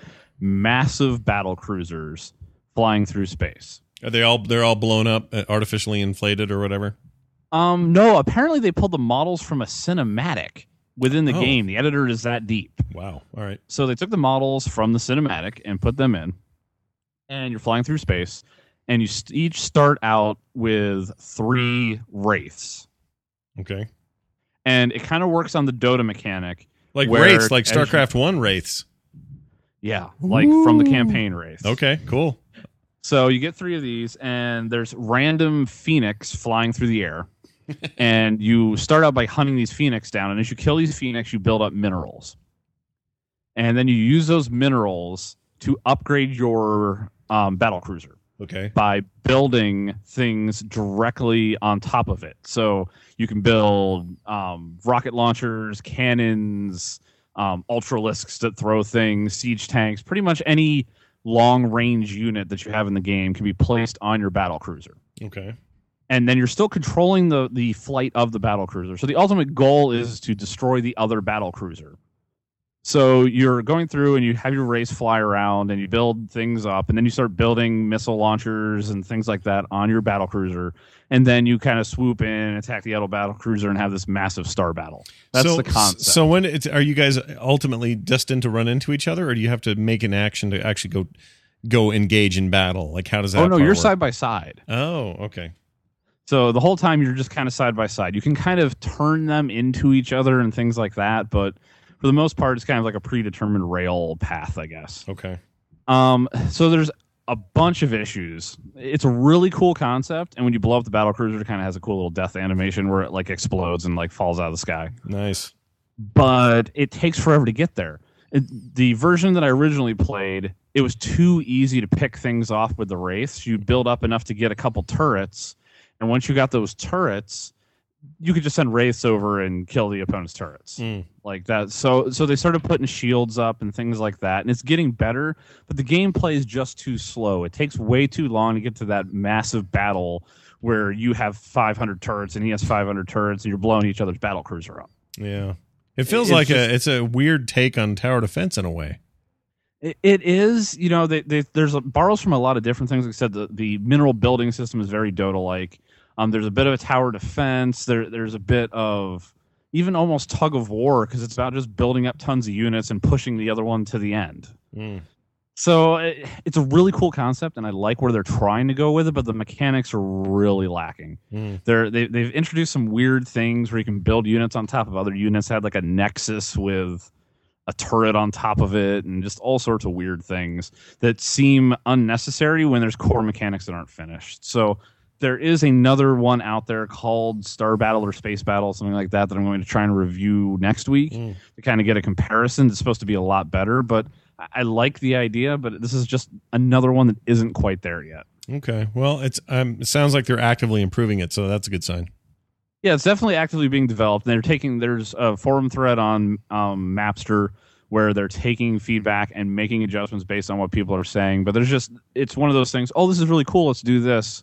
massive battle cruisers flying through space. Are they all? They're all blown up, uh, artificially inflated, or whatever. Um, no, apparently they pulled the models from a cinematic within the Oh. game. The editor is that deep. Wow. All right. So they took the models from the cinematic and put them in, and you're flying through space. and you st- each start out with three wraiths, Okay. and it kind of works on the Dota mechanic. Like Where wraiths, like as you- StarCraft One wraiths. Yeah, like from the campaign wraith. Okay, cool. So you get three of these, and there's random phoenix flying through the air. and you start out by hunting these phoenix down, and as you kill these phoenix, you build up minerals. And then you use those minerals to upgrade your um, battle cruiser Okay. by building things directly on top of it. So you can build um, rocket launchers, cannons, um, ultralisks that throw things, siege tanks, pretty much any long range unit that you have in the game can be placed on your battle cruiser. Okay. And then you're still controlling the the flight of the battle cruiser. So the ultimate goal is to destroy the other battle cruiser. So you're going through and you have your race fly around and you build things up and then you start building missile launchers and things like that on your battle cruiser and then you kind of swoop in and attack the other battle cruiser and have this massive star battle. That's so, the concept. So when it's, are you guys ultimately destined to run into each other, or do you have to make an action to actually go go engage in battle? Like how does that? oh no, you're work? side by side. Oh, okay. So the whole time you're just kind of side by side. You can kind of turn them into each other and things like that, but for the most part, it's kind of like a predetermined rail path, I guess. Okay. Um, so there's a bunch of issues. It's a really cool concept, and when you blow up the battle cruiser, it kind of has a cool little death animation where it like explodes and like falls out of the sky. Nice. But it takes forever to get there. It, the version that I originally played, it was too easy to pick things off with the wraiths. You'd build up enough to get a couple turrets, and once you got those turrets, you could just send wraiths over and kill the opponent's turrets Mm. like that. So so they started putting shields up and things like that, and it's getting better. But the gameplay is just too slow. It takes way too long to get to that massive battle where you have 500 turrets and he has 500 turrets, and you're blowing each other's battle cruiser up. Yeah. It feels It's like just- a it's a weird take on tower defense in a way. It, it is, you know, they, they, there's a, borrows from a lot of different things. Like I said, the, the mineral building system is very Dota like. Um, there's a bit of a tower defense. There, there's a bit of even almost tug of war because it's about just building up tons of units and pushing the other one to the end. Mm. So it, it's a really cool concept, and I like where they're trying to go with it, but the mechanics are really lacking. Mm. They're, they, they've introduced some weird things where you can build units on top of other units. Had like a nexus with a turret on top of it, and just all sorts of weird things that seem unnecessary when there's core mechanics that aren't finished. So there is another one out there called Star Battle or Space Battle, something like that, that I'm going to try and review next week Mm. to kind of get a comparison. It's supposed to be a lot better, but I- like the idea, but this is just another one that isn't quite there yet. Okay. Well, it's um, it sounds like they're actively improving it, so that's a good sign. Yeah, it's definitely actively being developed. They're taking there's a forum thread on um, Mapster where they're taking feedback and making adjustments based on what people are saying. But there's just it's one of those things. Oh, this is really cool. Let's do this.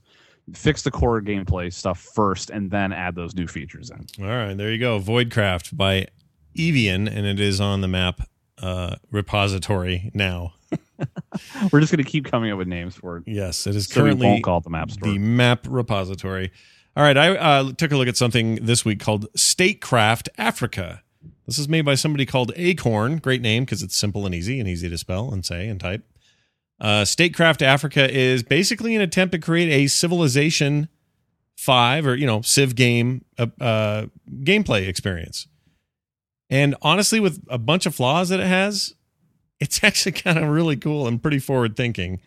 Fix the core gameplay stuff first, and then add those new features in. All right, there you go. Voidcraft by Evian, and it is on the map uh, repository now. We're just going to keep coming up with names for it. Yes, it is So currently won't call it the Map Store. the map repository. All right, I uh, took a look at something this week called Statecraft Africa. This is made by somebody called Acorn. Great name because it's simple and easy and easy to spell and say and type. Uh, Statecraft Africa is basically an attempt to create a Civilization Five or you know Civ game uh, uh, gameplay experience. And honestly, with a bunch of flaws that it has, it's actually kind of really cool and pretty forward thinking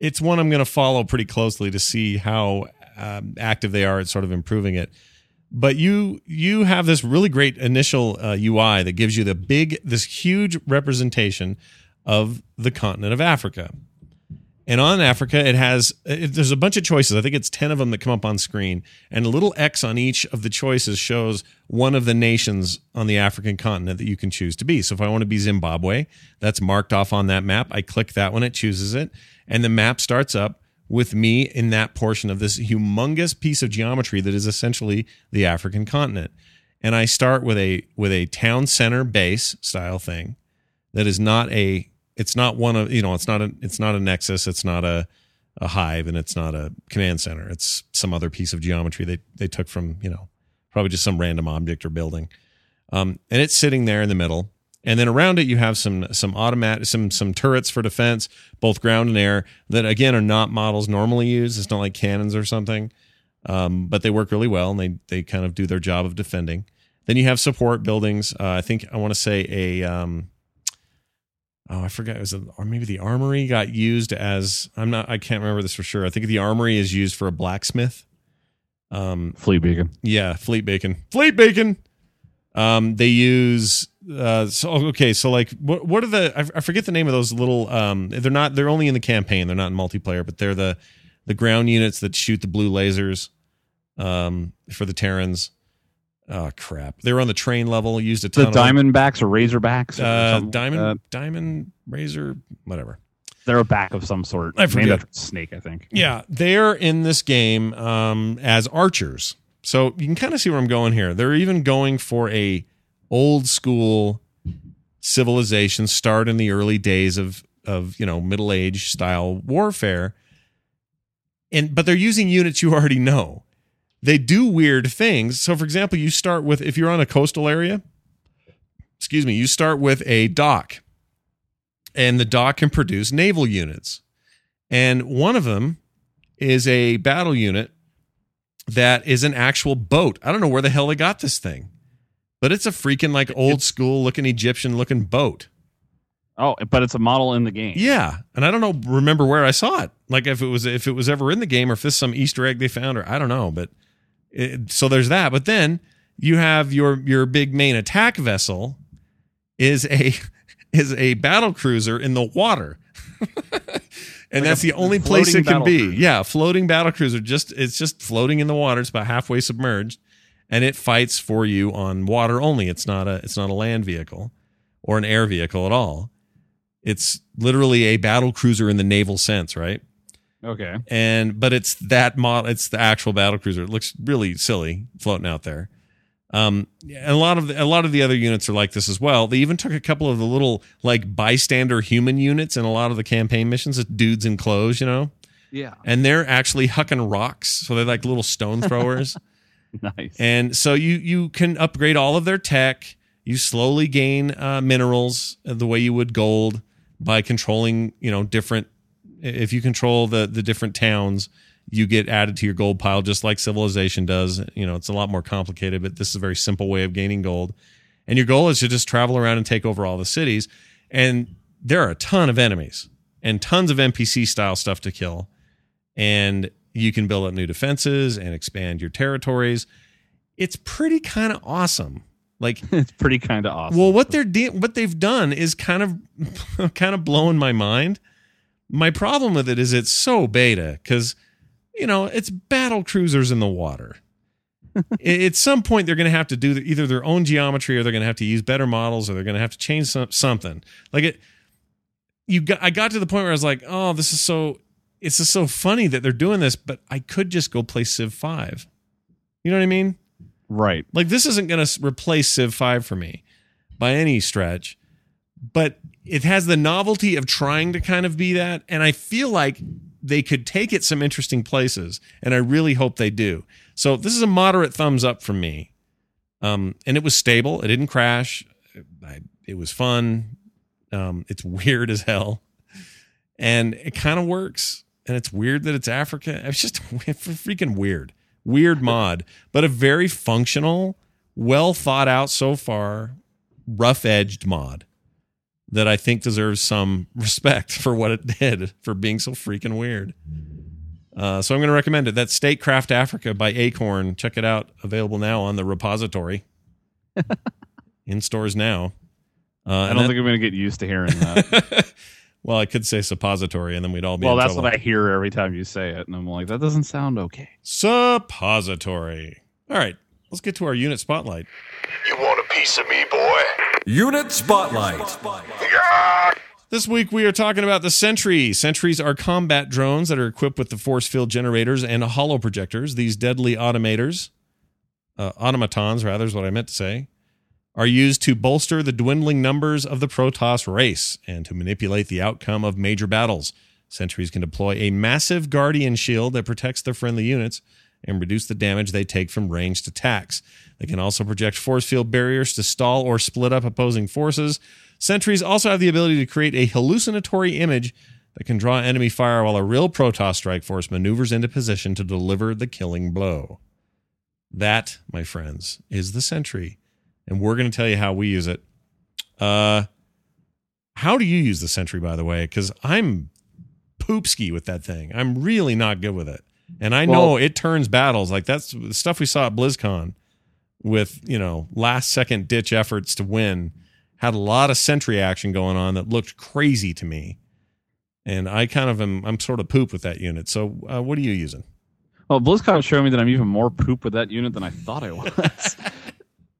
it's one I'm going to follow pretty closely to see how um, active they are at sort of improving it. But you you have this really great initial uh, UI that gives you the big this huge representation of the continent of Africa. And on Africa, it has it, there's a bunch of choices. I think it's ten of them that come up on screen, and a little X on each of the choices shows one of the nations on the African continent that you can choose to be. So if I want to be Zimbabwe, that's marked off on that map. I click that one, it chooses it, and the map starts up with me in that portion of this humongous piece of geometry that is essentially the African continent. And I start with a with a town center base style thing that is not a it's not one of you know it's not a it's not a nexus it's not a a hive and it's not a command center it's some other piece of geometry they they took from you know probably just some random object or building um, and it's sitting there in the middle and then around it you have some some automatic some some turrets for defense, both ground and air that again are not models normally used. It's not like cannons or something, um, but they work really well and they they kind of do their job of defending. Then you have support buildings. Uh, I think I want to say a um, oh I forgot it was a, or maybe the armory got used as I'm not I can't remember this for sure. I think the armory is used for a blacksmith. Um, Flea beacon. yeah, fleet bacon. Fleet bacon. Um, they use uh, so okay, so like what what are the I, I forget the name of those little um they're not they're only in the campaign, they're not in multiplayer, but they're the the ground units that shoot the blue lasers um for the Terrans. Oh crap. They were on the train level, used a The ton of. Diamondbacks or Razorbacks. or uh diamond that. diamond razor whatever. They're a back of some sort. I forget. Snake, I think. Yeah, they're in this game um, as archers. So you can kind of see where I'm going here. They're even going for a old school civilization start in the early days of of you know middle age style warfare. And but they're using units you already know. They do weird things. So for example, you start with if you're on a coastal area, excuse me, you start with a dock. And the dock can produce naval units. And one of them is a battle unit that is an actual boat. I don't know where the hell they got this thing, but it's a freaking like old school looking Egyptian looking boat. Oh, but it's a model in the game. Yeah, and I don't know remember where I saw it. Like if it was if it was ever in the game or if this is some Easter egg they found or I don't know. But it, so there's that. But then you have your your big main attack vessel is a is a battle cruiser in the water. and Like that's the only place it can be. cruiser. Yeah, floating battle cruiser. Just it's just floating in the water. It's about halfway submerged, and it fights for you on water only. It's not a it's not a land vehicle or an air vehicle at all. It's literally a battle cruiser in the naval sense, right? Okay. And but it's that model. It's the actual battle cruiser. It looks really silly floating out there. Um, and a lot of the, a lot of the other units are like this as well. They even took a couple of the little like bystander human units in a lot of the campaign missions. It's dudes in clothes, you know, Yeah. and they're actually hucking rocks. So they're like little stone throwers. Nice. And so you you can upgrade all of their tech. You slowly gain uh, minerals uh, the way you would gold by controlling, you know, different. If you control the the different towns, you get added to your gold pile, just like civilization does. You know, it's a lot more complicated, but this is a very simple way of gaining gold. And your goal is to just travel around and take over all the cities. And there are a ton of enemies and tons of NPC style stuff to kill. And you can build up new defenses and expand your territories. It's pretty kind of awesome. Like, it's pretty kind of awesome. well, what they're de- what they've done is kind of kind of blowing my mind. My problem with it is it's so beta because you know it's battle cruisers in the water. At some point, they're going to have to do either their own geometry or they're going to have to use better models or they're going to have to change some, something. Like it, you got. I got to the point where I was like, oh, this is so. It's just so funny that they're doing this, but I could just go play Civ Five. You know what I mean? right. Like this isn't going to replace Civ 5 for me by any stretch, but it has the novelty of trying to kind of be that and I feel like they could take it some interesting places and I really hope they do. So this is a moderate thumbs up from me. Um and it was stable, it didn't crash. I, it was fun. Um it's weird as hell. And it kind of works and it's weird that it's Africa. It's just freaking weird weird mod, but a very functional, well thought out so far, rough edged mod that I think deserves some respect for what it did for being so freaking weird. Uh, so I'm going to recommend it. That's Statecraft Africa by Acorn. Check it out. Available now on the repository. In stores now. Uh, I don't think I'm going to get used to hearing that. well, I could say suppository, and then we'd all be. well, in that's trouble. what I hear every time you say it, and I'm like, that doesn't sound okay. Suppository. All right, let's get to our unit spotlight. You want a piece of me, boy? Unit Spotlight. This week we are talking about the Sentry. Sentries are combat drones that are equipped with the force field generators and holo projectors. These deadly automators, uh, automatons rather is what I meant to say, are used to bolster the dwindling numbers of the Protoss race and to manipulate the outcome of major battles. Sentries can deploy a massive guardian shield that protects their friendly units, and reduce the damage they take from ranged attacks. They can also project force field barriers to stall or split up opposing forces. Sentries also have the ability to create a hallucinatory image that can draw enemy fire while a real Protoss strike force maneuvers into position to deliver the killing blow. That, my friends, is the sentry. And we're going to tell you how we use it. Uh, how do you use the sentry, by the way? Because I'm poopski with that thing. I'm really not good with it. And I know it turns battles. Like that's the stuff we saw at BlizzCon with, you know, last second ditch efforts to win. Had a lot of sentry action going on that looked crazy to me. And I kind of am, I'm sort of poop with that unit. So uh, what are you using? Well, BlizzCon showed me that I'm even more poop with that unit than I thought I was.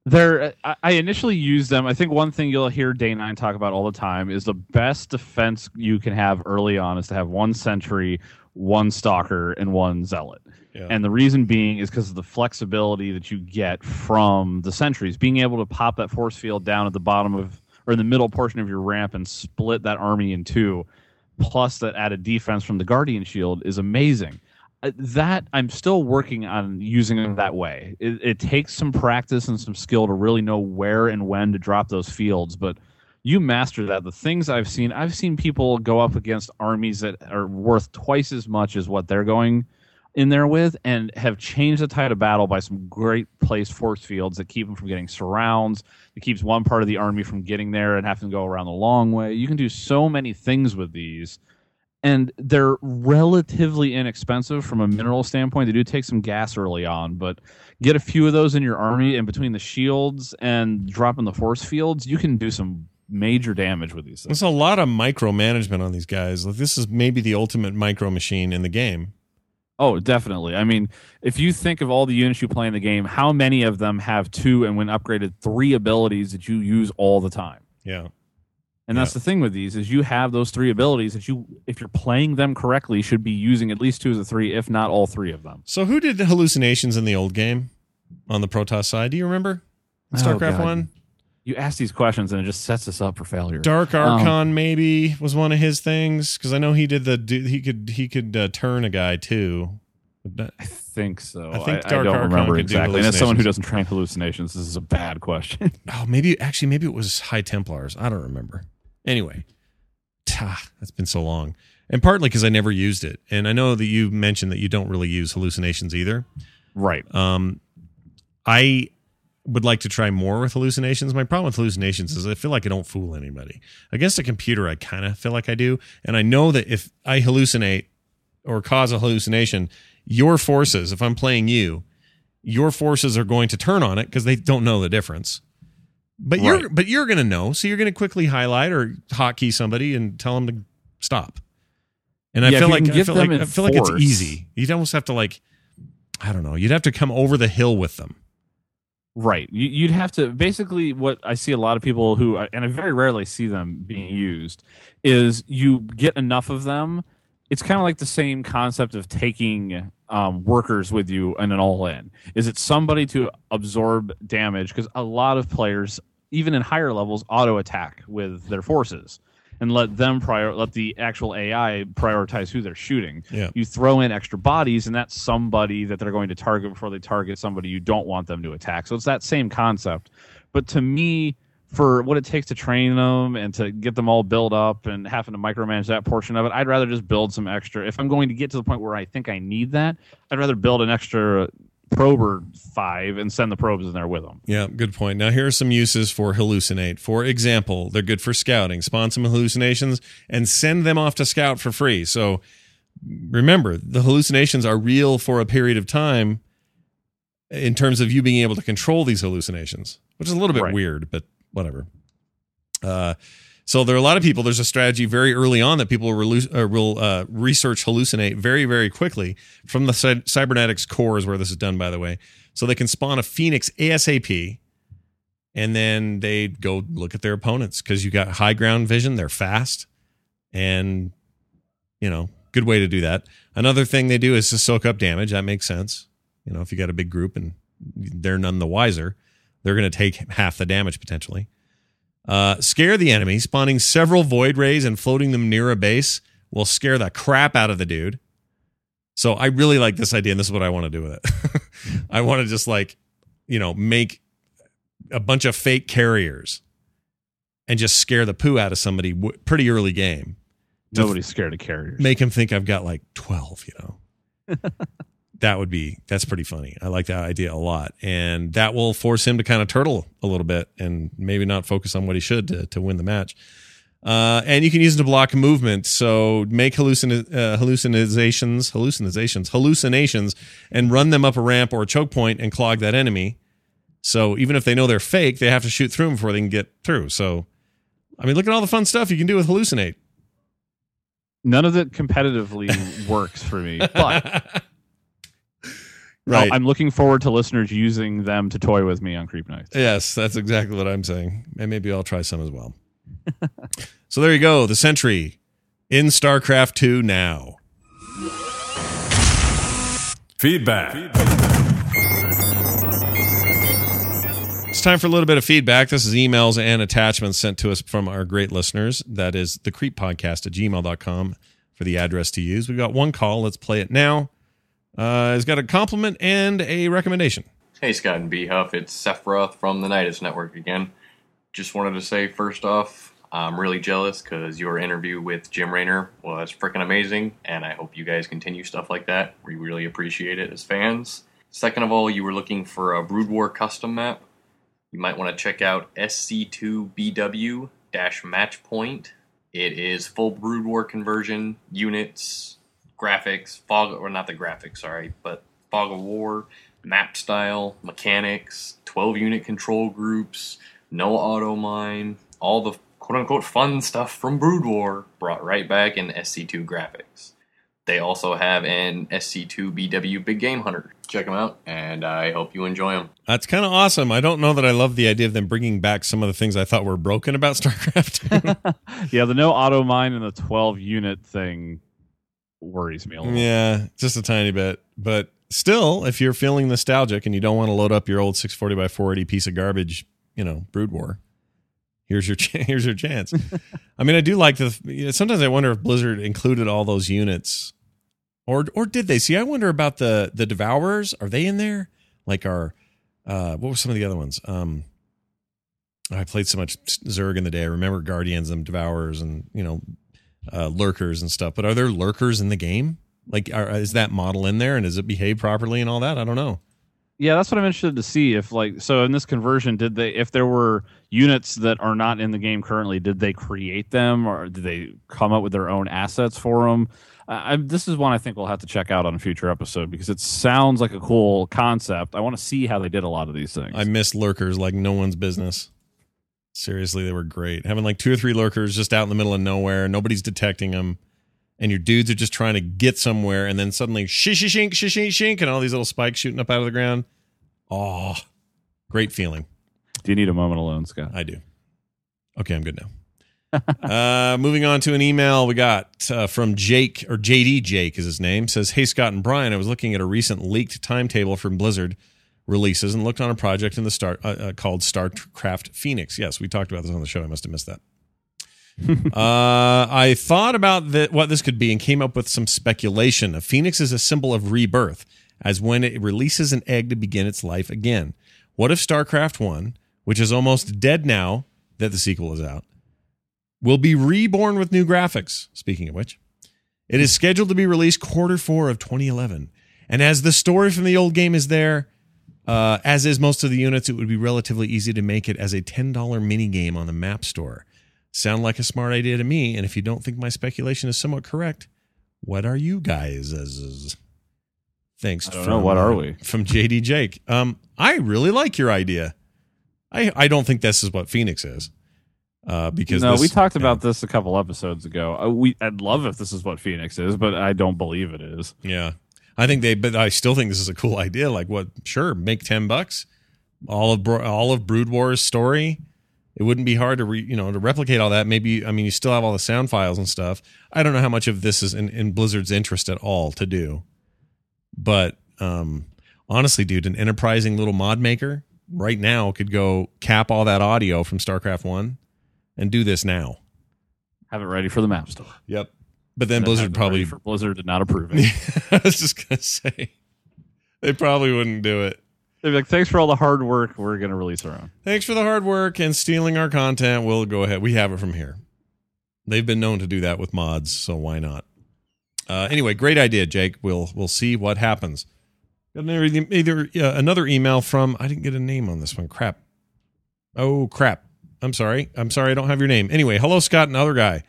There, I I initially used them. I think one thing you'll hear Day Nine talk about all the time is the best defense you can have early on is to have one sentry, one stalker, and one zealot. Yeah. And the reason being is because of the flexibility that you get from the sentries, being able to pop that force field down at the bottom of or in the middle portion of your ramp and split that army in two, plus that added defense from the guardian shield is amazing. Uh, That I'm still working on using them that way. It, it takes some practice and some skill to really know where and when to drop those fields, but you master that. The things I've seen, I've seen people go up against armies that are worth twice as much as what they're going in there with and have changed the tide of battle by some great place force fields that keep them from getting surrounds that keeps one part of the army from getting there and having to go around the long way. You can do so many things with these. And they're relatively inexpensive from a mineral standpoint. They do take some gas early on but get a few of those in your army and between the shields and dropping the force fields you can do some major damage with these things There's a lot of micromanagement on these guys. Like this is maybe the ultimate micro machine in the game. Oh, definitely. I mean, if you think of all the units you play in the game, how many of them have two and when upgraded three abilities that you use all the time? Yeah. And that's Yeah. the thing with these is you have those three abilities that you, if you're playing them correctly, should be using at least two of the three, if not all three of them. So who did the hallucinations in the old game on the Protoss side? Do you remember? Oh, StarCraft God. one? You ask these questions and it just sets us up for failure. Dark Um, Archon maybe was one of his things because I know he did the he could he could uh, turn a guy too. I think so. I think I, Dark don't Archon remember exactly. And as someone who doesn't train hallucinations, this is a bad question. Oh, maybe actually maybe it was High Templars. I don't remember. Anyway, ah, that's been so long, and partly because I never used it, and I know that you mentioned that you don't really use hallucinations either. right. Um, I would like to try more with hallucinations. My problem with hallucinations is I feel like I don't fool anybody. Against a computer, I kind of feel like I do. And I know that if I hallucinate or cause a hallucination, your forces, if I'm playing you, your forces are going to turn on it because they don't know the difference. But you're but you're going to know, so you're going to quickly highlight or hotkey somebody and tell them to stop. And I Yeah, if feel like I feel like I feel like it's easy. You'd almost have to like I don't know. You'd have to come over the hill with them. Right. You, you'd have to basically what I see a lot of people who, and I very rarely see them being used, is you get enough of them. It's kind of like the same concept of taking um, workers with you in an all in. Is it somebody to absorb damage? Because a lot of players, even in higher levels, auto attack with their forces and let them prior let the actual AI prioritize who they're shooting. Yeah. you throw in extra bodies and that's somebody that they're going to target before they target somebody you don't want them to attack. So it's that same concept. But to me for what it takes to train them and to get them all built up and having to micromanage that portion of it i'd rather just build some extra. If i'm going to get to the point where i think i need that i'd rather build an extra prober five and send the probes in there with them Yeah, good point. Now here are some uses for hallucinate. For example, they're good for scouting. Spawn some hallucinations and send them off to scout for free. So remember, the hallucinations are real for a period of time in terms of you being able to control these hallucinations, which is a little bit Right. weird, but whatever. Uh, so there are a lot of people. There's a strategy very early on that people will, uh, uh, research hallucinate very, very quickly from the cy- cybernetics core is where this is done, by the way. So they can spawn a phoenix ASAP, and then they go look at their opponents because you got high ground vision. They're fast, and you know, good way to do that. Another thing they do is to soak up damage. That makes sense. You know, if you got a big group and they're none the wiser, they're going to take half the damage potentially. Uh, scare the enemy, spawning several void rays and floating them near a base will scare the crap out of the dude. So I really like this idea, and this is what I want to do with it. I want to just like, you know, make a bunch of fake carriers and just scare the poo out of somebody w- pretty early game. Nobody's scared of carriers. Make him think I've got like 12, you know. that would be that's pretty funny. I like that idea a lot. And that will force him to kind of turtle a little bit and maybe not focus on what he should to, to win the match. Uh, and you can use it to block movement. So make hallucin- uh, hallucinations, hallucinations, hallucinations, and run them up a ramp or a choke point and clog that enemy. So even if they know they're fake, they have to shoot through them before they can get through. So, I mean, look at all the fun stuff you can do with hallucinate. None of it competitively works for me, but right. I'm looking forward to listeners using them to toy with me on Creep Nights. Yes, that's exactly what I'm saying. And maybe I'll try some as well. so there you go. The Sentry in StarCraft 2 now. Feedback. It's time for a little bit of feedback. This is emails and attachments sent to us from our great listeners. That is the creep podcast at gmail.com for the address to use. We've got one call. Let's play it now. Uh, it's got a compliment and a recommendation. Hey, Scott and B Hough, it's Sephiroth from the Nydus Network again. Just wanted to say, first off, I'm really jealous because your interview with Jim Raynor was freaking amazing, and I hope you guys continue stuff like that. We really appreciate it as fans. Second of all, you were looking for a Brood War custom map. You might want to check out SC2BW Matchpoint. It is full Brood War conversion, units, graphics, fog, or not the graphics, sorry, but fog of war, map style, mechanics, 12 unit control groups, no auto mine, all the quote unquote fun stuff from Brood War brought right back in SC2 graphics. They also have an SC2 BW Big Game Hunter. Check them out, and I hope you enjoy them. That's kind of awesome. I don't know that I love the idea of them bringing back some of the things I thought were broken about StarCraft. Yeah, the no auto mine and the 12 unit thing worries me a little. yeah, just a tiny bit. But still, if you're feeling nostalgic and you don't want to load up your old 640 by 480 piece of garbage, you know, Brood War, here's your ch- here's your chance. I mean, I do like the. You know, sometimes I wonder if Blizzard included all those units, or or did they? See, I wonder about the the Devourers. Are they in there? Like our, uh, what were some of the other ones? Um, I played so much Zerg in the day. I remember Guardians and Devourers and you know, uh, lurkers and stuff. But are there lurkers in the game? Like, are, is that model in there and does it behave properly and all that? I don't know. Yeah, that's what I'm interested to see. If like so in this conversion, did they if there were units that are not in the game currently, did they create them or did they come up with their own assets for them? I, this is one I think we'll have to check out on a future episode because it sounds like a cool concept. I want to see how they did a lot of these things. I miss lurkers like no one's business. Seriously, they were great. Having like two or three lurkers just out in the middle of nowhere, nobody's detecting them, and your dudes are just trying to get somewhere, and then suddenly shish shink shish shink, and all these little spikes shooting up out of the ground. Oh, great feeling. Do you need a moment alone, Scott? I do. Okay, I'm good now. uh, moving on to an email we got uh, from Jake or JD Jake is his name. Says, "Hey Scott and Brian, I was looking at a recent leaked timetable from Blizzard releases and looked on a project in the start uh, uh, called StarCraft Phoenix. Yes, we talked about this on the show. I must have missed that. uh, I thought about the, what this could be and came up with some speculation. A phoenix is a symbol of rebirth, as when it releases an egg to begin its life again. What if StarCraft 1, which is almost dead now that the sequel is out, will be reborn with new graphics? Speaking of which, it is scheduled to be released quarter four of 2011. And as the story from the old game is there, uh, as is most of the units, it would be relatively easy to make it as a $10 mini game on the Map Store. Sound like a smart idea to me, and if you don't think my speculation is somewhat correct, what are you guys? Thanks. I don't know. What are we? From JD Jake. Um, I really like your idea. I I don't think this is what Phoenix is. Uh, because no, this- we talked yeah. about this a couple episodes ago. Uh, we I'd love if this is what Phoenix is, but I don't believe it is. Yeah. I think they, but I still think this is a cool idea. Like, what? Sure, make ten bucks. All of all of Brood War's story. It wouldn't be hard to re, you know to replicate all that. Maybe I mean you still have all the sound files and stuff. I don't know how much of this is in, in Blizzard's interest at all to do. But um, honestly, dude, an enterprising little mod maker right now could go cap all that audio from StarCraft One and do this now. Have it ready for the map store. Yep. But then Blizzard probably. for Blizzard did not approve it. I was just gonna say they probably wouldn't do it. They'd be like, "Thanks for all the hard work. We're going to release our own." Thanks for the hard work and stealing our content. We'll go ahead. We have it from here. They've been known to do that with mods, so why not? Uh, anyway, great idea, Jake. We'll we'll see what happens. Got another, either uh, another email from I didn't get a name on this one. Crap. Oh crap. I'm sorry. I'm sorry. I don't have your name. Anyway, hello Scott and other guy.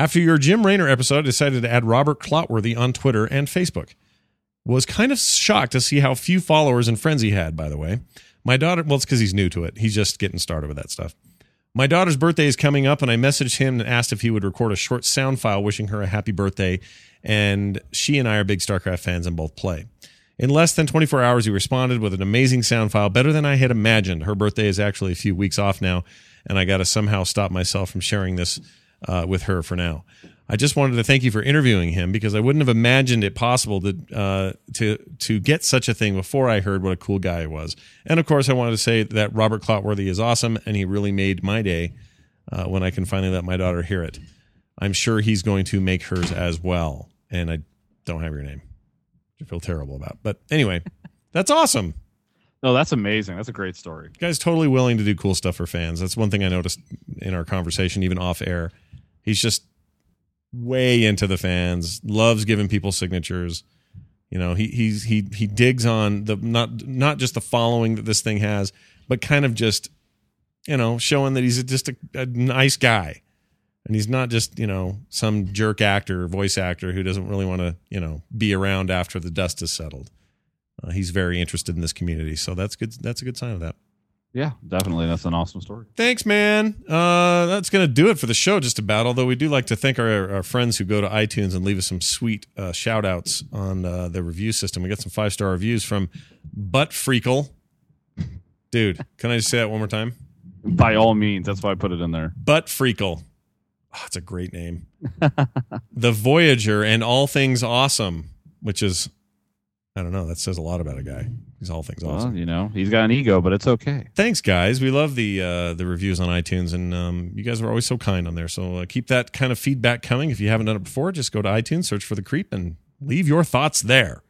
After your Jim Raynor episode, I decided to add Robert Clotworthy on Twitter and Facebook. Was kind of shocked to see how few followers and friends he had. By the way, my daughter. Well, it's because he's new to it. He's just getting started with that stuff. My daughter's birthday is coming up, and I messaged him and asked if he would record a short sound file wishing her a happy birthday. And she and I are big StarCraft fans and both play. In less than 24 hours, he responded with an amazing sound file, better than I had imagined. Her birthday is actually a few weeks off now, and I got to somehow stop myself from sharing this uh, with her for now. I just wanted to thank you for interviewing him because I wouldn't have imagined it possible to uh, to to get such a thing before I heard what a cool guy he was. And of course, I wanted to say that Robert Clotworthy is awesome, and he really made my day uh, when I can finally let my daughter hear it. I'm sure he's going to make hers as well. And I don't have your name, which I feel terrible about. But anyway, that's awesome. No, that's amazing. That's a great story. guy's totally willing to do cool stuff for fans. That's one thing I noticed in our conversation, even off air. He's just way into the fans, loves giving people signatures. You know, he he's he he digs on the not not just the following that this thing has, but kind of just you know showing that he's just a, a nice guy, and he's not just you know some jerk actor, voice actor who doesn't really want to you know be around after the dust has settled. Uh, he's very interested in this community, so that's good. That's a good sign of that. Yeah, definitely. That's an awesome story. Thanks, man. Uh, that's going to do it for the show, just about. Although we do like to thank our, our friends who go to iTunes and leave us some sweet uh, shout outs on uh, the review system. We got some five star reviews from Butt Freakle. Dude, can I just say that one more time? By all means, that's why I put it in there. Butt Freakle. Oh, it's a great name. the Voyager and All Things Awesome, which is, I don't know, that says a lot about a guy. He's all things awesome. Well, you know, he's got an ego, but it's okay. Thanks, guys. We love the uh, the reviews on iTunes, and um, you guys are always so kind on there. So uh, keep that kind of feedback coming. If you haven't done it before, just go to iTunes, search for the Creep, and leave your thoughts there.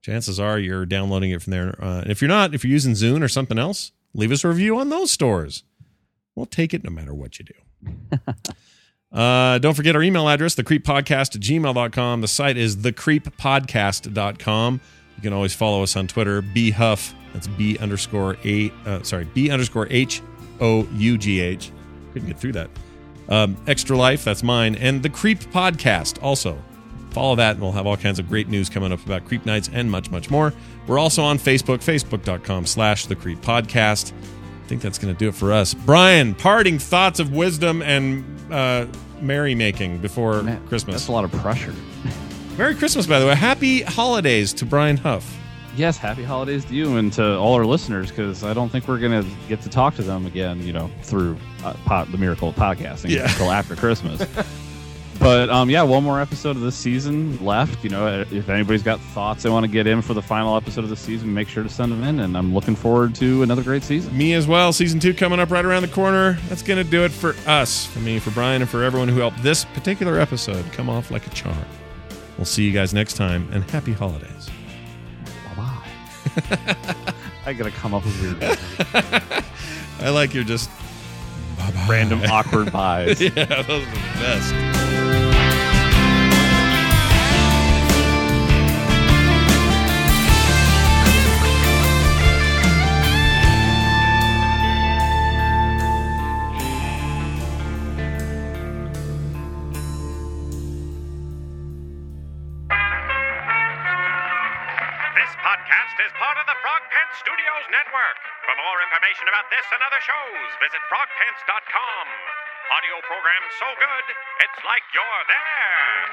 Chances are you're downloading it from there. Uh, if you're not, if you're using Zune or something else, leave us a review on those stores. We'll take it no matter what you do. Uh, don't forget our email address, thecreeppodcast at gmail.com. The site is thecreeppodcast.com. You can always follow us on Twitter, B Hough. That's B underscore A, uh, sorry, B underscore H O U G H. Couldn't get through that. Um, Extra Life, that's mine. And the Creep Podcast also. Follow that, and we'll have all kinds of great news coming up about Creep Nights and much, much more. We're also on Facebook, facebook.com slash the Creep Podcast. I think that's going to do it for us. Brian, parting thoughts of wisdom and uh, merrymaking before Man, Christmas. That's a lot of pressure. Merry Christmas, by the way. Happy holidays to Brian Hough. Yes, happy holidays to you and to all our listeners because I don't think we're going to get to talk to them again, you know, through uh, pod, the miracle of podcasting Yeah. until after Christmas. but um, yeah, one more episode of this season left. You know, if anybody's got thoughts they want to get in for the final episode of the season, make sure to send them in. And I'm looking forward to another great season. Me as well. Season two coming up right around the corner. That's going to do it for us, for me, for Brian, and for everyone who helped this particular episode come off like a charm. We'll see you guys next time, and happy holidays. Bye bye. I got to come up with weird, I like your just random, awkward buys. yeah, those are the best. Part Frog Pants Studios Network. For more information about this and other shows, visit frogpants.com. Audio program so good, it's like you're there.